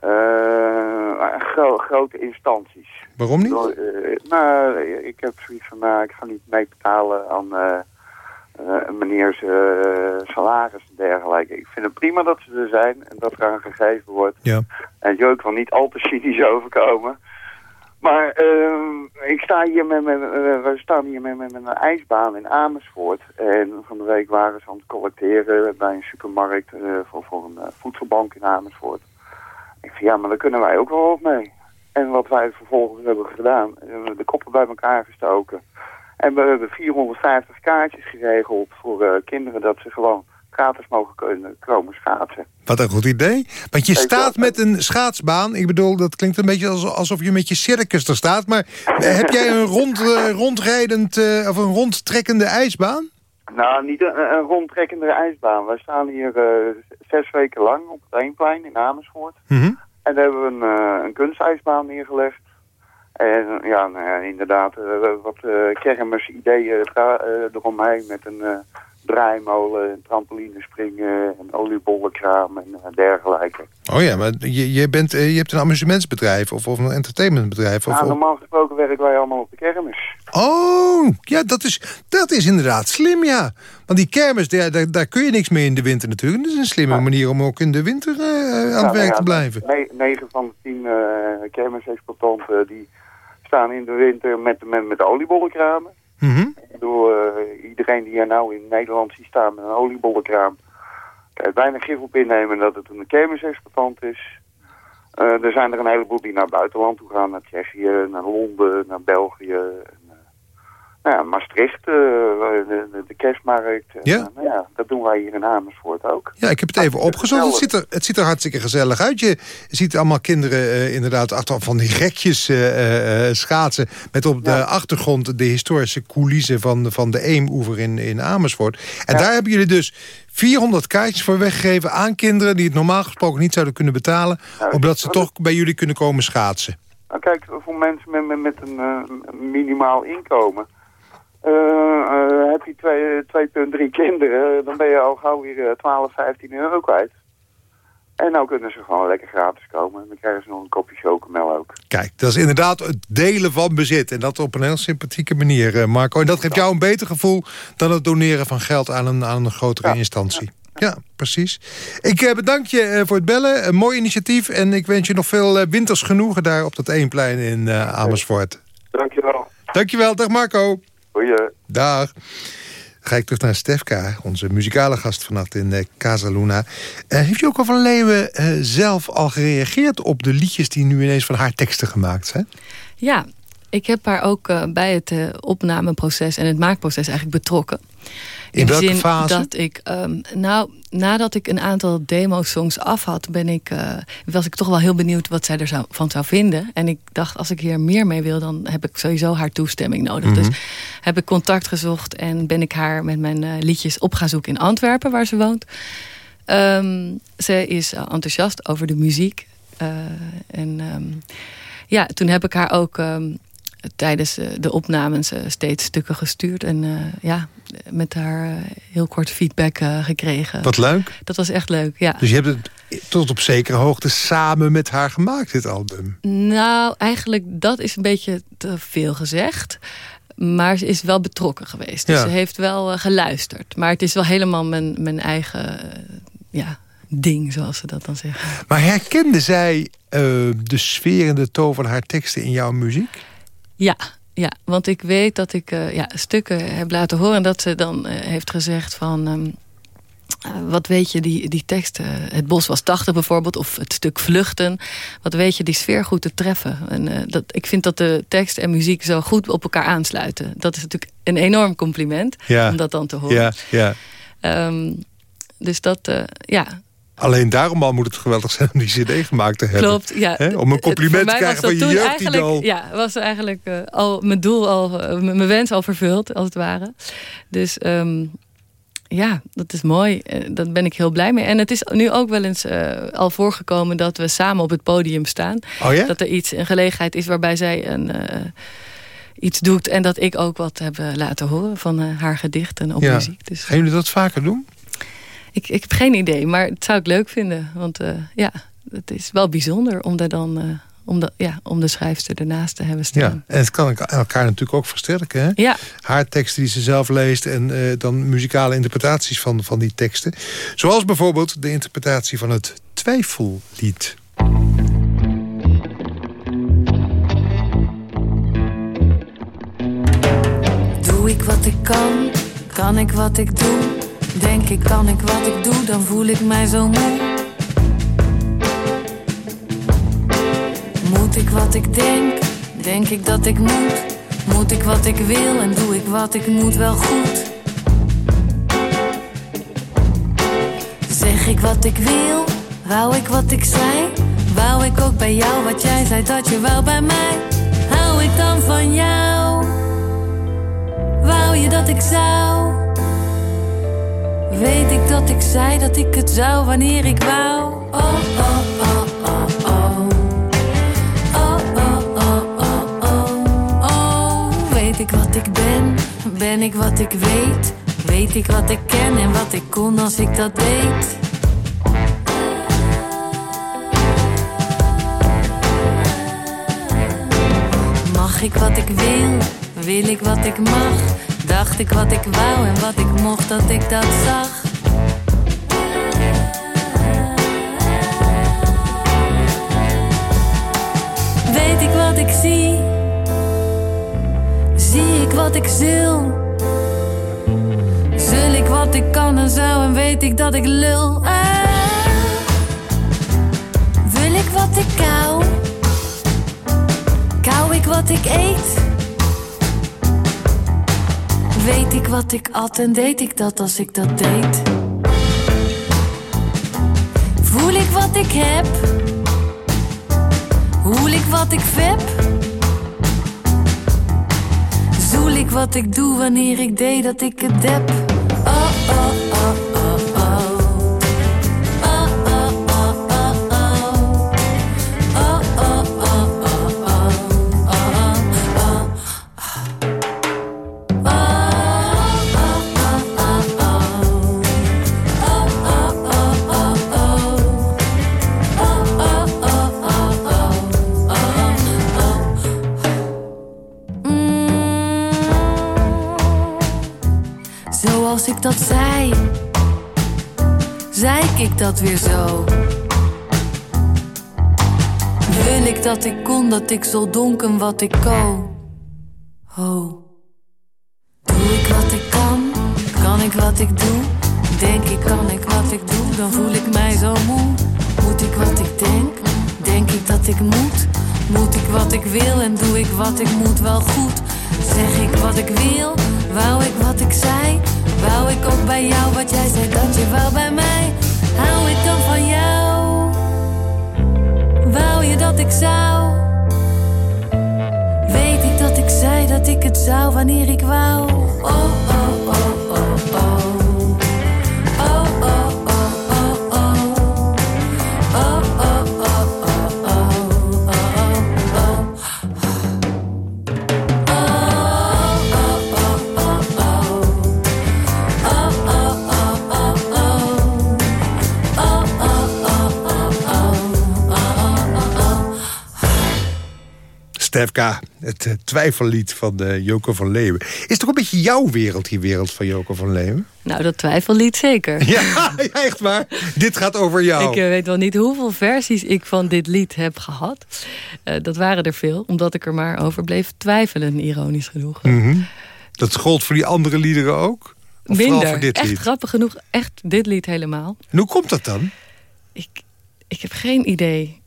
uh, gro grote instanties. Waarom niet? Uh, nou, ik heb zoiets van, nou, ik ga niet meebetalen aan een meneer's salaris en dergelijke. Ik vind het prima dat ze er zijn en dat er aan gegeven wordt. Ja. En je ook wel niet al te cynisch <laughs> overkomen. Maar uh, ik sta hier met, met, uh, we staan hier met, met, een ijsbaan in Amersfoort. En van de week waren ze aan het collecteren bij een supermarkt uh, voor, een voedselbank in Amersfoort. Ik vind ja, maar daar kunnen wij ook wel wat mee. En wat wij vervolgens hebben gedaan, de koppen bij elkaar gestoken. En we hebben 450 kaartjes geregeld voor kinderen dat ze gewoon gratis mogen kunnen komen schaatsen. Wat een goed idee. Want je staat met een schaatsbaan. Ik bedoel, dat klinkt een beetje alsof je met je circus er staat. Maar <laughs> heb jij een rond, uh, rondrijdend uh, of een rondtrekkende ijsbaan? Nou, niet een, een rondtrekkende ijsbaan. Wij staan hier uh, zes weken lang op het Eemplein in Amersfoort. Mm -hmm. En daar hebben we een, een kunstijsbaan neergelegd. En ja, nou ja inderdaad, wat kermis ideeën eromheen met een draaimolen, trampoline springen, een oliebollenkraam en uh, dergelijke. Oh ja, maar je, je, bent, uh, je hebt een amusementsbedrijf of, of een entertainmentbedrijf? Of, ja, normaal gesproken werken wij allemaal op de kermis. Oh, ja, dat is, dat is inderdaad slim, ja. Want die kermis, daar, daar, daar kun je niks mee in de winter natuurlijk. Dat is een slimme ja. manier om ook in de winter uh, aan het werk ja, te blijven. 9 van de 10 kermisexploitanten die staan in de winter met, met, met oliebollenkramen. Mm iedereen die er nou in Nederland ziet staan met een oliebollenkraam... kan bijna gif op innemen dat het een kermisexploitant is. Uh, er zijn er een heleboel die naar buitenland toe gaan. Naar Tsjechië, naar Londen, naar België. Nou ja, Maastricht, de, de, de kerstmarkt. Ja. En, nou ja, dat doen wij hier in Amersfoort ook. Ja, ik heb het even opgezocht. Het ziet, er, het ziet er hartstikke gezellig uit. Je ziet allemaal kinderen uh, inderdaad achter van die rekjes schaatsen... met op ja. de achtergrond de historische coulissen van, van de Eemoever in, in Amersfoort. En ja. daar hebben jullie dus 400 kaartjes voor weggegeven aan kinderen... die het normaal gesproken niet zouden kunnen betalen... Omdat ze toch bij jullie kunnen komen schaatsen. Nou, kijk, voor mensen met, met, met een minimaal inkomen... Uh, uh, heb je 2,3 <laughs> kinderen, dan ben je al gauw weer 12, 15 euro kwijt. En nou kunnen ze gewoon lekker gratis komen. En dan krijgen ze nog een kopje chocomel ook. Kijk, dat is inderdaad het delen van bezit. En dat op een heel sympathieke manier, Marco. En dat geeft jou een beter gevoel dan het doneren van geld aan een, aan een grotere ja. instantie. Ja. ja, precies. Ik bedank je voor het bellen. Een mooi initiatief. En ik wens je nog veel winters genoegen daar op dat Eemplein in Amersfoort. Dankjewel. Dankjewel. Dag Marco. Goeie. Dag. Ga ik terug naar Stefka, onze muzikale gast vannacht in uh, Casa Luna. Uh, heeft je ook al van Leeuwen uh, zelf al gereageerd op de liedjes... die nu ineens van haar teksten gemaakt zijn? Ja, ik heb haar ook bij het opnameproces en het maakproces eigenlijk betrokken. In, in welke fase? Dat ik, um, nou, nadat ik een aantal demo-songs af had... Ben ik, uh, was ik toch wel heel benieuwd wat zij ervan zou, zou vinden. En ik dacht, als ik hier meer mee wil... dan heb ik sowieso haar toestemming nodig. Mhm. Mm -hmm. Dus heb ik contact gezocht... en ben ik haar met mijn uh, liedjes op gaan zoeken in Antwerpen... waar ze woont. Um, ze is uh, enthousiast over de muziek. en um, ja, toen heb ik haar ook tijdens de opnames steeds stukken gestuurd. En uh, ja, met haar heel kort feedback uh, gekregen. Wat leuk. Dat was echt leuk, ja. Dus je hebt het tot op zekere hoogte samen met haar gemaakt, dit album? Nou, eigenlijk dat is een beetje te veel gezegd. Maar ze is wel betrokken geweest. Dus Ja. ze heeft wel geluisterd. Maar het is wel helemaal mijn, mijn eigen ja, ding, zoals ze dat dan zeggen. Maar herkende zij de sfeer en de toon van haar teksten in jouw muziek? Ja, ja, want ik weet dat ik ja, stukken heb laten horen... dat ze dan heeft gezegd van... Ehm, eh, wat weet je, die, die tekst, het bos was 80 bijvoorbeeld, of het stuk vluchten. Wat weet je, die sfeer goed te treffen. En, dat, ik vind dat de tekst en muziek zo goed op elkaar aansluiten. Dat is natuurlijk een enorm compliment, ja. om dat dan te horen. Ja, ja. Um, dus dat, ja, Alleen daarom al moet het geweldig zijn om die cd gemaakt te hebben. Klopt, ja. He? Om een compliment te krijgen van je jeugdidool. Ja, was eigenlijk uh, al mijn doel, al, uh, mijn wens al vervuld, als het ware. Dus um, ja, dat is mooi. Eh, daar ben ik heel blij mee. En het is nu ook wel eens uh, al voorgekomen dat we samen op het podium staan. Oh ja? Dat er iets, een gelegenheid is waarbij zij een, uh, iets doet. En dat ik ook wat heb laten horen van haar gedichten op ja. muziek. Dus, Gaan jullie dat vaker doen? Ik, ik heb geen idee, maar het zou ik leuk vinden. Want ja, het is wel bijzonder om daar dan om de, ja, om de schrijfster ernaast te hebben staan. Ja, en het kan elkaar natuurlijk ook versterken. Hè? Ja. Haar teksten die ze zelf leest en uh, dan muzikale interpretaties van, van die teksten. Zoals bijvoorbeeld de interpretatie van het Twijfellied. Doe ik wat ik kan, kan ik wat ik doe. Denk ik kan ik wat ik doe, dan voel ik mij zo moe. Moet ik wat ik denk, denk ik dat ik moet. Moet ik wat ik wil en doe ik wat ik moet wel goed. Zeg ik wat ik wil, wou ik wat ik zei. Wou ik ook bij jou wat jij zei dat je wou bij mij. Hou ik dan van jou? Wou je dat ik zou? Weet ik dat ik zei dat ik het zou wanneer ik wou? Oh, oh, oh, oh, oh. Weet ik wat ik ben? Ben ik wat ik weet? Weet ik wat ik ken en wat ik kon als ik dat deed? Mag ik wat ik wil? Wil ik wat ik mag? Dacht ik wat ik wou en wat ik mocht dat ik dat zag? Weet ik wat ik zie? Zie ik wat ik zul? Zul ik wat ik kan en zou en weet ik dat ik lul? Ah. Wil ik wat ik kou? Kou ik wat ik eet? Weet ik wat ik at en deed ik dat als ik dat deed? Voel ik wat ik heb? Hoel ik wat ik vep? Zoel ik wat ik doe wanneer ik deed dat ik het oh, oh, oh, dat ik kon, dat ik zal donken wat ik ko. Ho. Doe ik wat ik kan, kan ik wat ik doe. Denk ik kan ik wat ik doe, dan voel ik mij zo moe. Moet ik wat ik denk, denk ik dat ik moet. Moet ik wat ik wil en doe ik wat ik moet wel goed. Zeg ik wat ik wil, wou ik wat ik zei. Wou ik ook bij jou wat jij zei dat je wou bij mij. Hou ik dan van jou? Wou je dat ik zou? Weet ik dat ik zei dat ik het zou wanneer ik wou? Oh, oh, oh, oh, oh. Stefka, het uh, twijfellied van uh, Joko van Leeuwen. Is toch een beetje jouw wereld, die wereld van Joko van Leeuwen? Nou, dat twijfellied zeker. <laughs> Ja, echt waar. Dit gaat over jou. Ik uh, weet wel niet hoeveel versies ik van dit lied heb gehad. dat waren er veel, omdat ik er maar over bleef twijfelen, ironisch genoeg. Mm -hmm. Dat gold voor die andere liederen ook? Of Minder. Voor dit echt lied? grappig genoeg, echt dit lied helemaal. En hoe komt dat dan? Ik, ik heb geen idee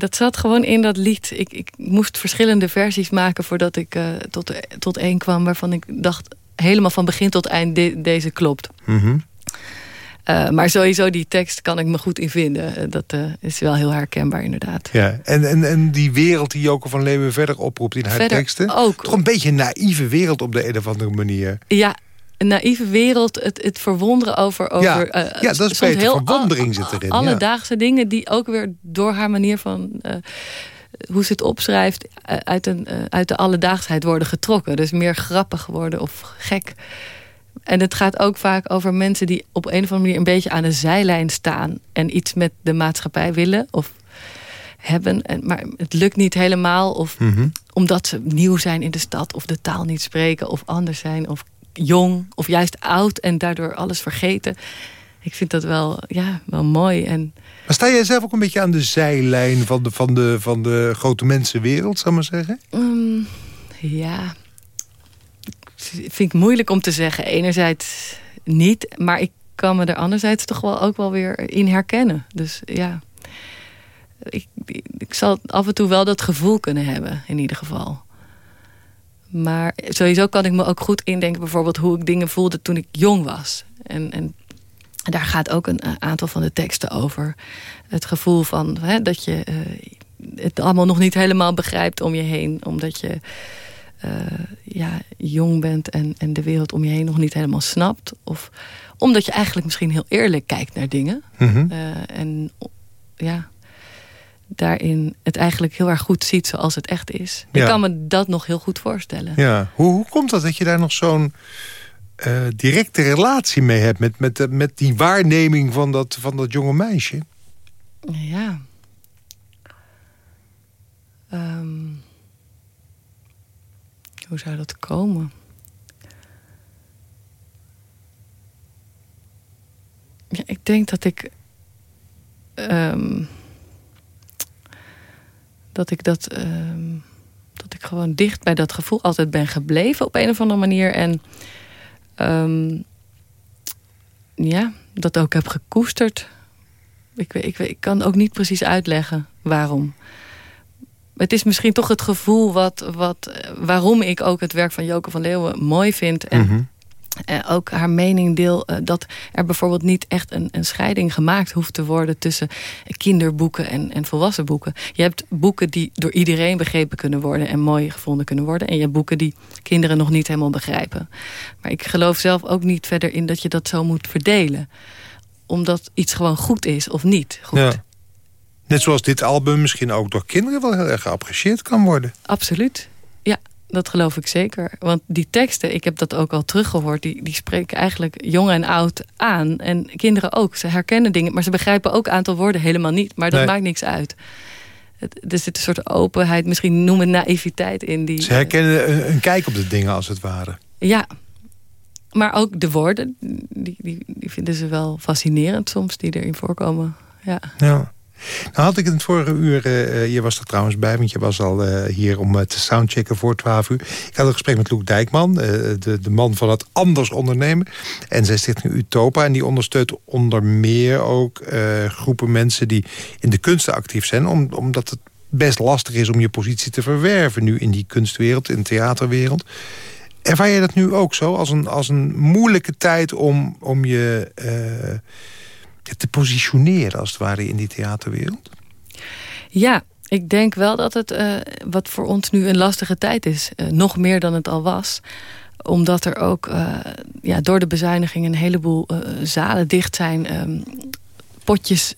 dat zat gewoon in dat lied. Ik, ik moest verschillende versies maken voordat ik uh, tot, tot één kwam... waarvan ik dacht, helemaal van begin tot eind, de, deze klopt. Mm -hmm. uh, maar sowieso, die tekst kan ik me goed in vinden. Uh, dat is wel heel herkenbaar, inderdaad. Ja, en, en, en die wereld die Joke van Leeuwen verder oproept in haar verder teksten... ook. Toch een beetje een naïeve wereld op de een of andere manier. Ja, een naïeve wereld, het, het verwonderen over... over ja, uh, ja, dat is beter. Heel Verwondering zit erin. Alledaagse ja. dingen die ook weer door haar manier van... Uh, hoe ze het opschrijft, uh, uit, een, uit de alledaagsheid worden getrokken. Dus meer grappig worden of gek. En het gaat ook vaak over mensen die op een of andere manier... een beetje aan de zijlijn staan... en iets met de maatschappij willen of hebben. En, maar het lukt niet helemaal. Of mm -hmm. omdat ze nieuw zijn in de stad... of de taal niet spreken of anders zijn... of jong of juist oud en daardoor alles vergeten. Ik vind dat wel, ja, wel mooi. En... Maar sta jij zelf ook een beetje aan de zijlijn van de, van de, van de grote mensenwereld, zou maar zeggen? Um, ja, vind ik moeilijk om te zeggen. Enerzijds niet, maar ik kan me er anderzijds toch wel ook wel weer in herkennen. Dus ja, ik, ik zal af en toe wel dat gevoel kunnen hebben, in ieder geval. Maar sowieso kan ik me ook goed indenken... bijvoorbeeld hoe ik dingen voelde toen ik jong was. En, en daar gaat ook een aantal van de teksten over. Het gevoel van hè, dat je uh, het allemaal nog niet helemaal begrijpt om je heen. Omdat je uh, ja, jong bent en, en de wereld om je heen nog niet helemaal snapt. Of omdat je eigenlijk misschien heel eerlijk kijkt naar dingen. Mm -hmm. uh, en ja, daarin het eigenlijk heel erg goed ziet zoals het echt is. Ja. Ik kan me dat nog heel goed voorstellen. Ja. Hoe, hoe komt dat dat je daar nog zo'n uh, directe relatie mee hebt... met, met, met die waarneming van dat, van dat jonge meisje? Ja. Um, hoe zou dat komen? Ja, ik denk dat ik... Um, dat ik dat. Uh, dat ik gewoon dicht bij dat gevoel altijd ben gebleven op een of andere manier. En um, ja, dat ook heb gekoesterd. Ik, ik, ik kan ook niet precies uitleggen waarom. Het is misschien toch het gevoel wat, wat, waarom ik ook het werk van Joke van Leeuwen mooi vind. En, -hmm. Uh, ook haar mening deel uh, dat er bijvoorbeeld niet echt een, een, scheiding gemaakt hoeft te worden tussen kinderboeken en, en volwassen boeken. Je hebt boeken die door iedereen begrepen kunnen worden en mooi gevonden kunnen worden. En je hebt boeken die kinderen nog niet helemaal begrijpen. Maar ik geloof zelf ook niet verder in dat je dat zo moet verdelen. Omdat iets gewoon goed is of niet goed. Ja. Net zoals dit album misschien ook door kinderen wel heel erg geapprecieerd kan worden. Absoluut. Ja, dat geloof ik zeker. Want die teksten, ik heb dat ook al teruggehoord... die, die spreken eigenlijk jong en oud aan. En kinderen ook. Ze herkennen dingen, maar ze begrijpen ook een aantal woorden helemaal niet. Maar dat Nee. maakt niks uit. Het, er zit een soort openheid, misschien noemen naïviteit in. Die, Ze herkennen een, een kijk op de dingen als het ware. Ja, maar ook de woorden, die, die, die vinden ze wel fascinerend soms, die erin voorkomen. Ja. Ja. Nou had ik in het vorige uur, uh, je was er trouwens bij... want je was al uh, hier om te soundchecken voor 12 uur. Ik had een gesprek met Loek Dijkman, de, de man van het Anders Ondernemen. En zij sticht nu Utopa en die ondersteunt onder meer ook groepen mensen... die in de kunsten actief zijn, om, omdat het best lastig is om je positie te verwerven... nu in die kunstwereld, in de theaterwereld. Ervaar jij dat nu ook zo, als een, als een moeilijke tijd om, om je te positioneren, als het ware, in die theaterwereld? Ja, ik denk wel dat het, uh, wat voor ons nu een lastige tijd is... Uh, nog meer dan het al was omdat er ook uh, ja, door de bezuiniging een heleboel zalen dicht zijn... Um, potjes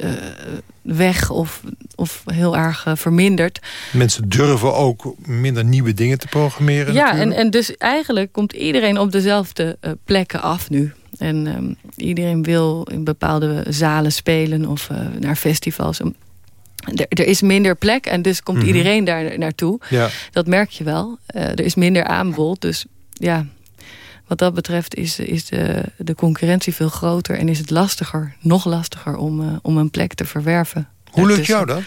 weg of, of heel erg verminderd. Mensen durven ook minder nieuwe dingen te programmeren. Ja, en, en dus eigenlijk komt iedereen op dezelfde plekken af nu. En um, iedereen wil in bepaalde zalen spelen of uh, naar festivals. er, er, is minder plek en dus komt mhm. iedereen daar naartoe. Ja. Dat merk je wel. Uh, er is minder aanbod, dus ja, wat dat betreft is, is de, de concurrentie veel groter... en is het lastiger, nog lastiger om, uh, om een plek te verwerven. Hoe lukt jou dat?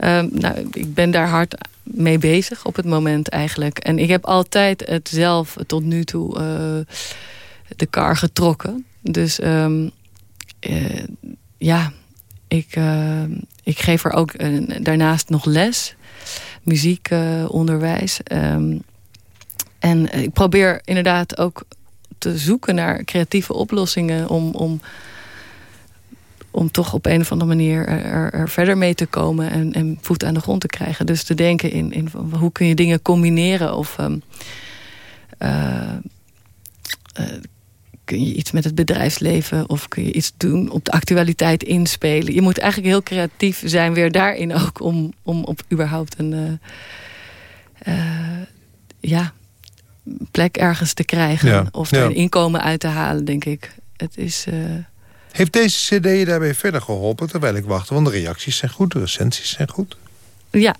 Uh, nou, ik ben daar hard mee bezig op het moment eigenlijk. En ik heb altijd het zelf tot nu toe uh, de kar getrokken. Dus um, ja, ik, uh, ik geef er ook daarnaast nog les. Muziekonderwijs. Um, en ik probeer inderdaad ook te zoeken naar creatieve oplossingen... om, om, om toch op een of andere manier er, er verder mee te komen... En, voet aan de grond te krijgen. Dus te denken in, in hoe kun je dingen combineren... of uh, kun je iets met het bedrijfsleven... of kun je iets doen op de actualiteit inspelen. Je moet eigenlijk heel creatief zijn weer daarin ook... om, om op überhaupt een... Uh, ja, plek ergens te krijgen. Of er een inkomen uit te halen, denk ik. Het is... Uh... Heeft deze cd je daarbij verder geholpen terwijl ik wacht? Want de reacties zijn goed, de recensies zijn goed. Ja,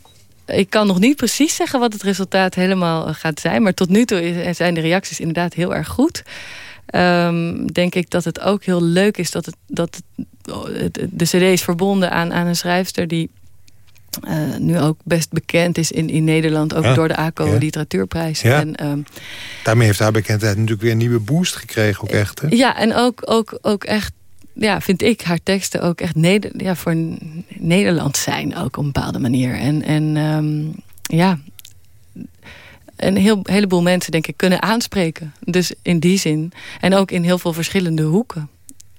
ik kan nog niet precies zeggen wat het resultaat helemaal gaat zijn. Maar tot nu toe zijn de reacties inderdaad heel erg goed. Um, denk ik dat het ook heel leuk is dat, het, dat het, de cd is verbonden aan, aan een schrijfster... die uh, nu ook best bekend is in, in Nederland. Ook door de ACO Literatuurprijs. Ja. En, um, Daarmee heeft haar bekendheid natuurlijk weer een nieuwe boost gekregen. Ook echt, hè? Ja, en ook, ook, ook echt, ja, vind ik haar teksten ook echt Neder ja, voor Nederland zijn. Ook op een bepaalde manier. En, en um, ja, een heel, heleboel mensen denk ik kunnen aanspreken. Dus in die zin. En ook in heel veel verschillende hoeken.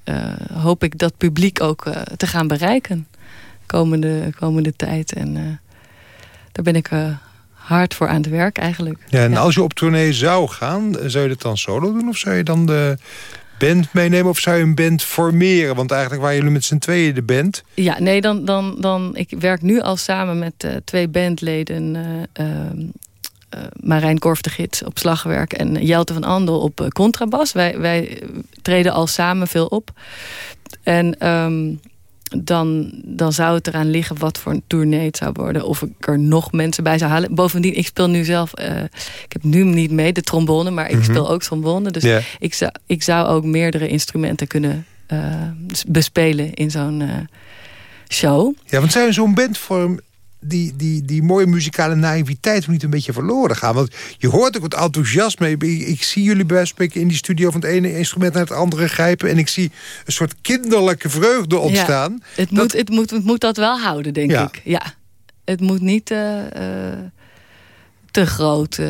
Uh, hoop ik dat publiek ook uh, te gaan bereiken komende, komende tijd. En uh, daar ben ik hard voor aan het werk eigenlijk. Ja, en als je op tournee zou gaan, zou je dat dan solo doen? Of zou je dan de band meenemen? Of zou je een band formeren? Want eigenlijk waren jullie met z'n tweeën de band. Ja, nee, dan, dan, dan, ik werk nu al samen met uh, twee bandleden... Uh, Marijn Korf de Gids op slagwerk en Jelte van Andel op contrabas. Wij, wij treden al samen veel op. En um, dan, dan zou het eraan liggen wat voor een tournee het zou worden. Of ik er nog mensen bij zou halen. Bovendien, ik speel nu zelf... Uh, ik heb nu niet mee de trombone, maar ik mhm. speel ook trombone. Dus yeah. ik, zou, ik zou ook meerdere instrumenten kunnen uh, bespelen in zo'n uh, show. Ja, want zijn zo'n bandvorm die, die, die mooie muzikale naïviteit niet een beetje verloren gaan. Want je hoort ook het enthousiasme. Ik, ik zie jullie bij spreken in die studio van het ene instrument naar het andere grijpen. En ik zie een soort kinderlijke vreugde ontstaan. Ja, het, moet, het, moet, het moet dat wel houden, denk ik. Ja. Het moet niet... Uh, uh, te groot uh,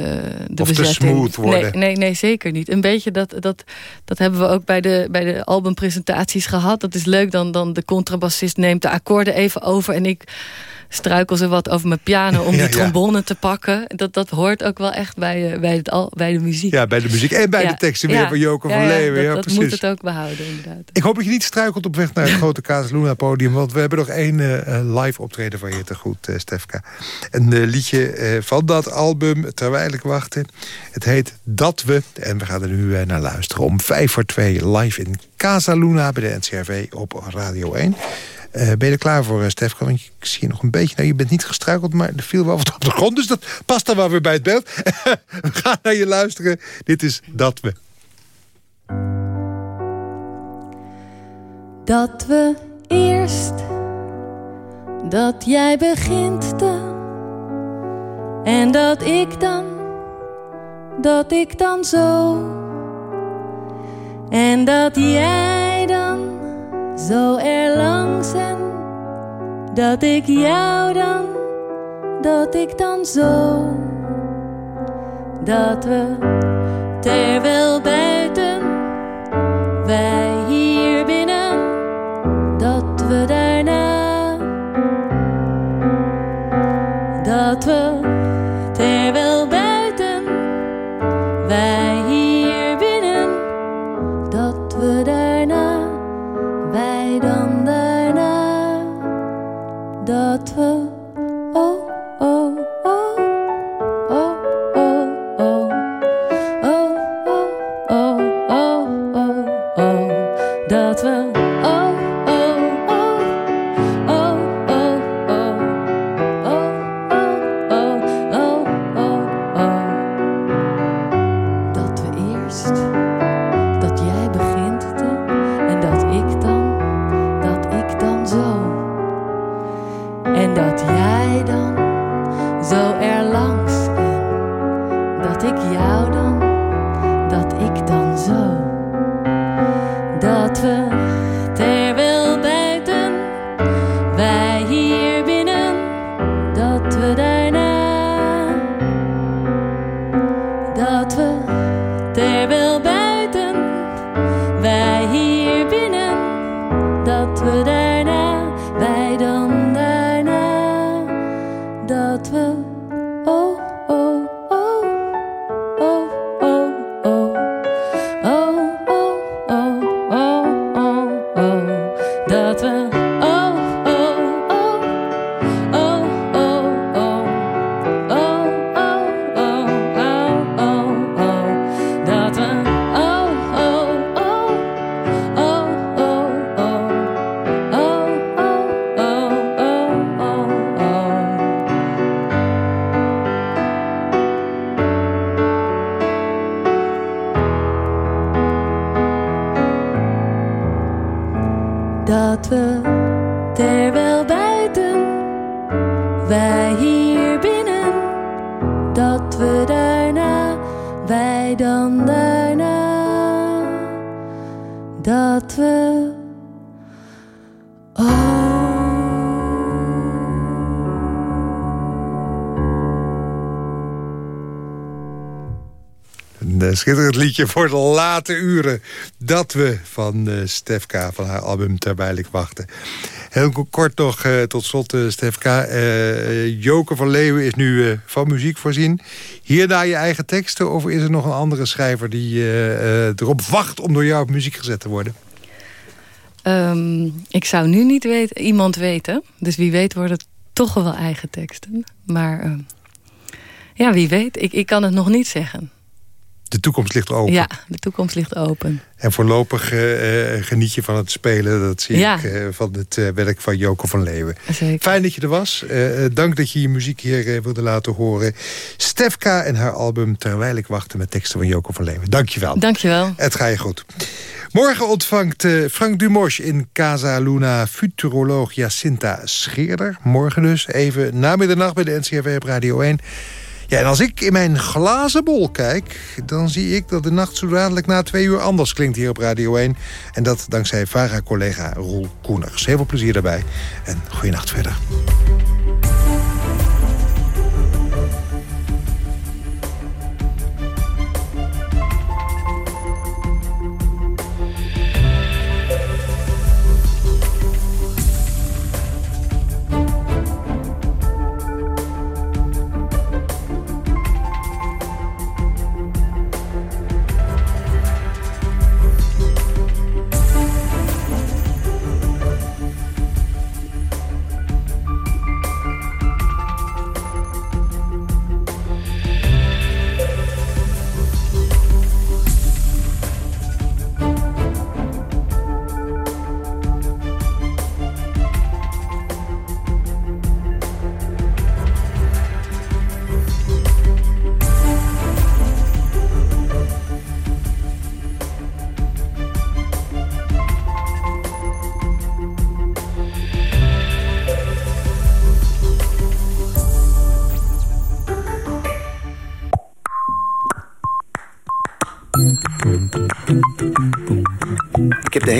de of bezetting. te smooth worden. Nee, nee, nee, zeker niet. Een beetje dat, dat, dat hebben we ook bij de, bij de albumpresentaties gehad. Dat is leuk, dan, dan de contrabassist neemt de akkoorden even over... en ik struikel ze wat over mijn piano om die trombone te pakken. Dat, dat hoort ook wel echt bij, uh, bij, het al, bij de muziek. Ja, bij de muziek en bij de teksten weer van Joko van Leeuwen. Ja, dat, dat moet het ook behouden, inderdaad. Ik hoop dat je niet struikelt op weg naar het <laughs> grote Casaluna podium. Want we hebben nog één uh, live optreden van je te goed, uh, Stefka. Een liedje van dat album, Terwijl ik wachtte. Het heet Dat We. En we gaan er nu naar luisteren om vijf voor twee live in Casaluna bij de NCRV op Radio 1. Uh, ben je er klaar voor, uh, Stefka? Want ik zie je nog een beetje... Nou, je bent niet gestruikeld, maar er viel wel wat op de grond. Dus dat past dan wel weer bij het beeld. <laughs> we gaan naar je luisteren. Dit is Dat We. Dat we eerst... Dat jij begint dan... En dat ik dan... Dat ik dan zo... En dat jij zo erlangs en dat ik jou dan, dat ik dan zo, dat we terwijl buiten wij votre schitterend liedje voor de late uren. Dat we van Stefka van haar album Terwijl ik wachtte. Heel ko- kort nog eh, tot slot, Stefka. Eh Joke van Leeuwen is nu van muziek voorzien. Hierna je eigen teksten? Of is er nog een andere schrijver die erop wacht... om door jou op muziek gezet te worden? Ehm, ik zou nu niet weten, iemand weten. Dus wie weet worden het toch wel eigen teksten. Maar ehm, ja, wie weet. Ik, ik kan het nog niet zeggen. De toekomst ligt open. Ja, de toekomst ligt open. En voorlopig eh, eh, geniet je van het spelen. Dat zie Ja. ik eh, van het werk van Joko van Leeuwen. Zeker. Fijn dat je er was. Dank dat je je muziek hier wilde laten horen. Stefka en haar album Terwijl ik wachtte met teksten van Joko van Leeuwen. Dank je wel. Dankjewel. Het ga je goed. Morgen ontvangt Frank Dumos in Casa Luna futuroloog Jacinta Scheerder. Morgen dus, even na middernacht bij de NCRV op Radio 1. Ja, en als ik in mijn glazen bol kijk... dan zie ik dat de nacht zo dadelijk na twee uur anders klinkt hier op Radio 1. En dat dankzij VARA-collega Roel Koeners. Heel veel plezier daarbij en goeienacht verder.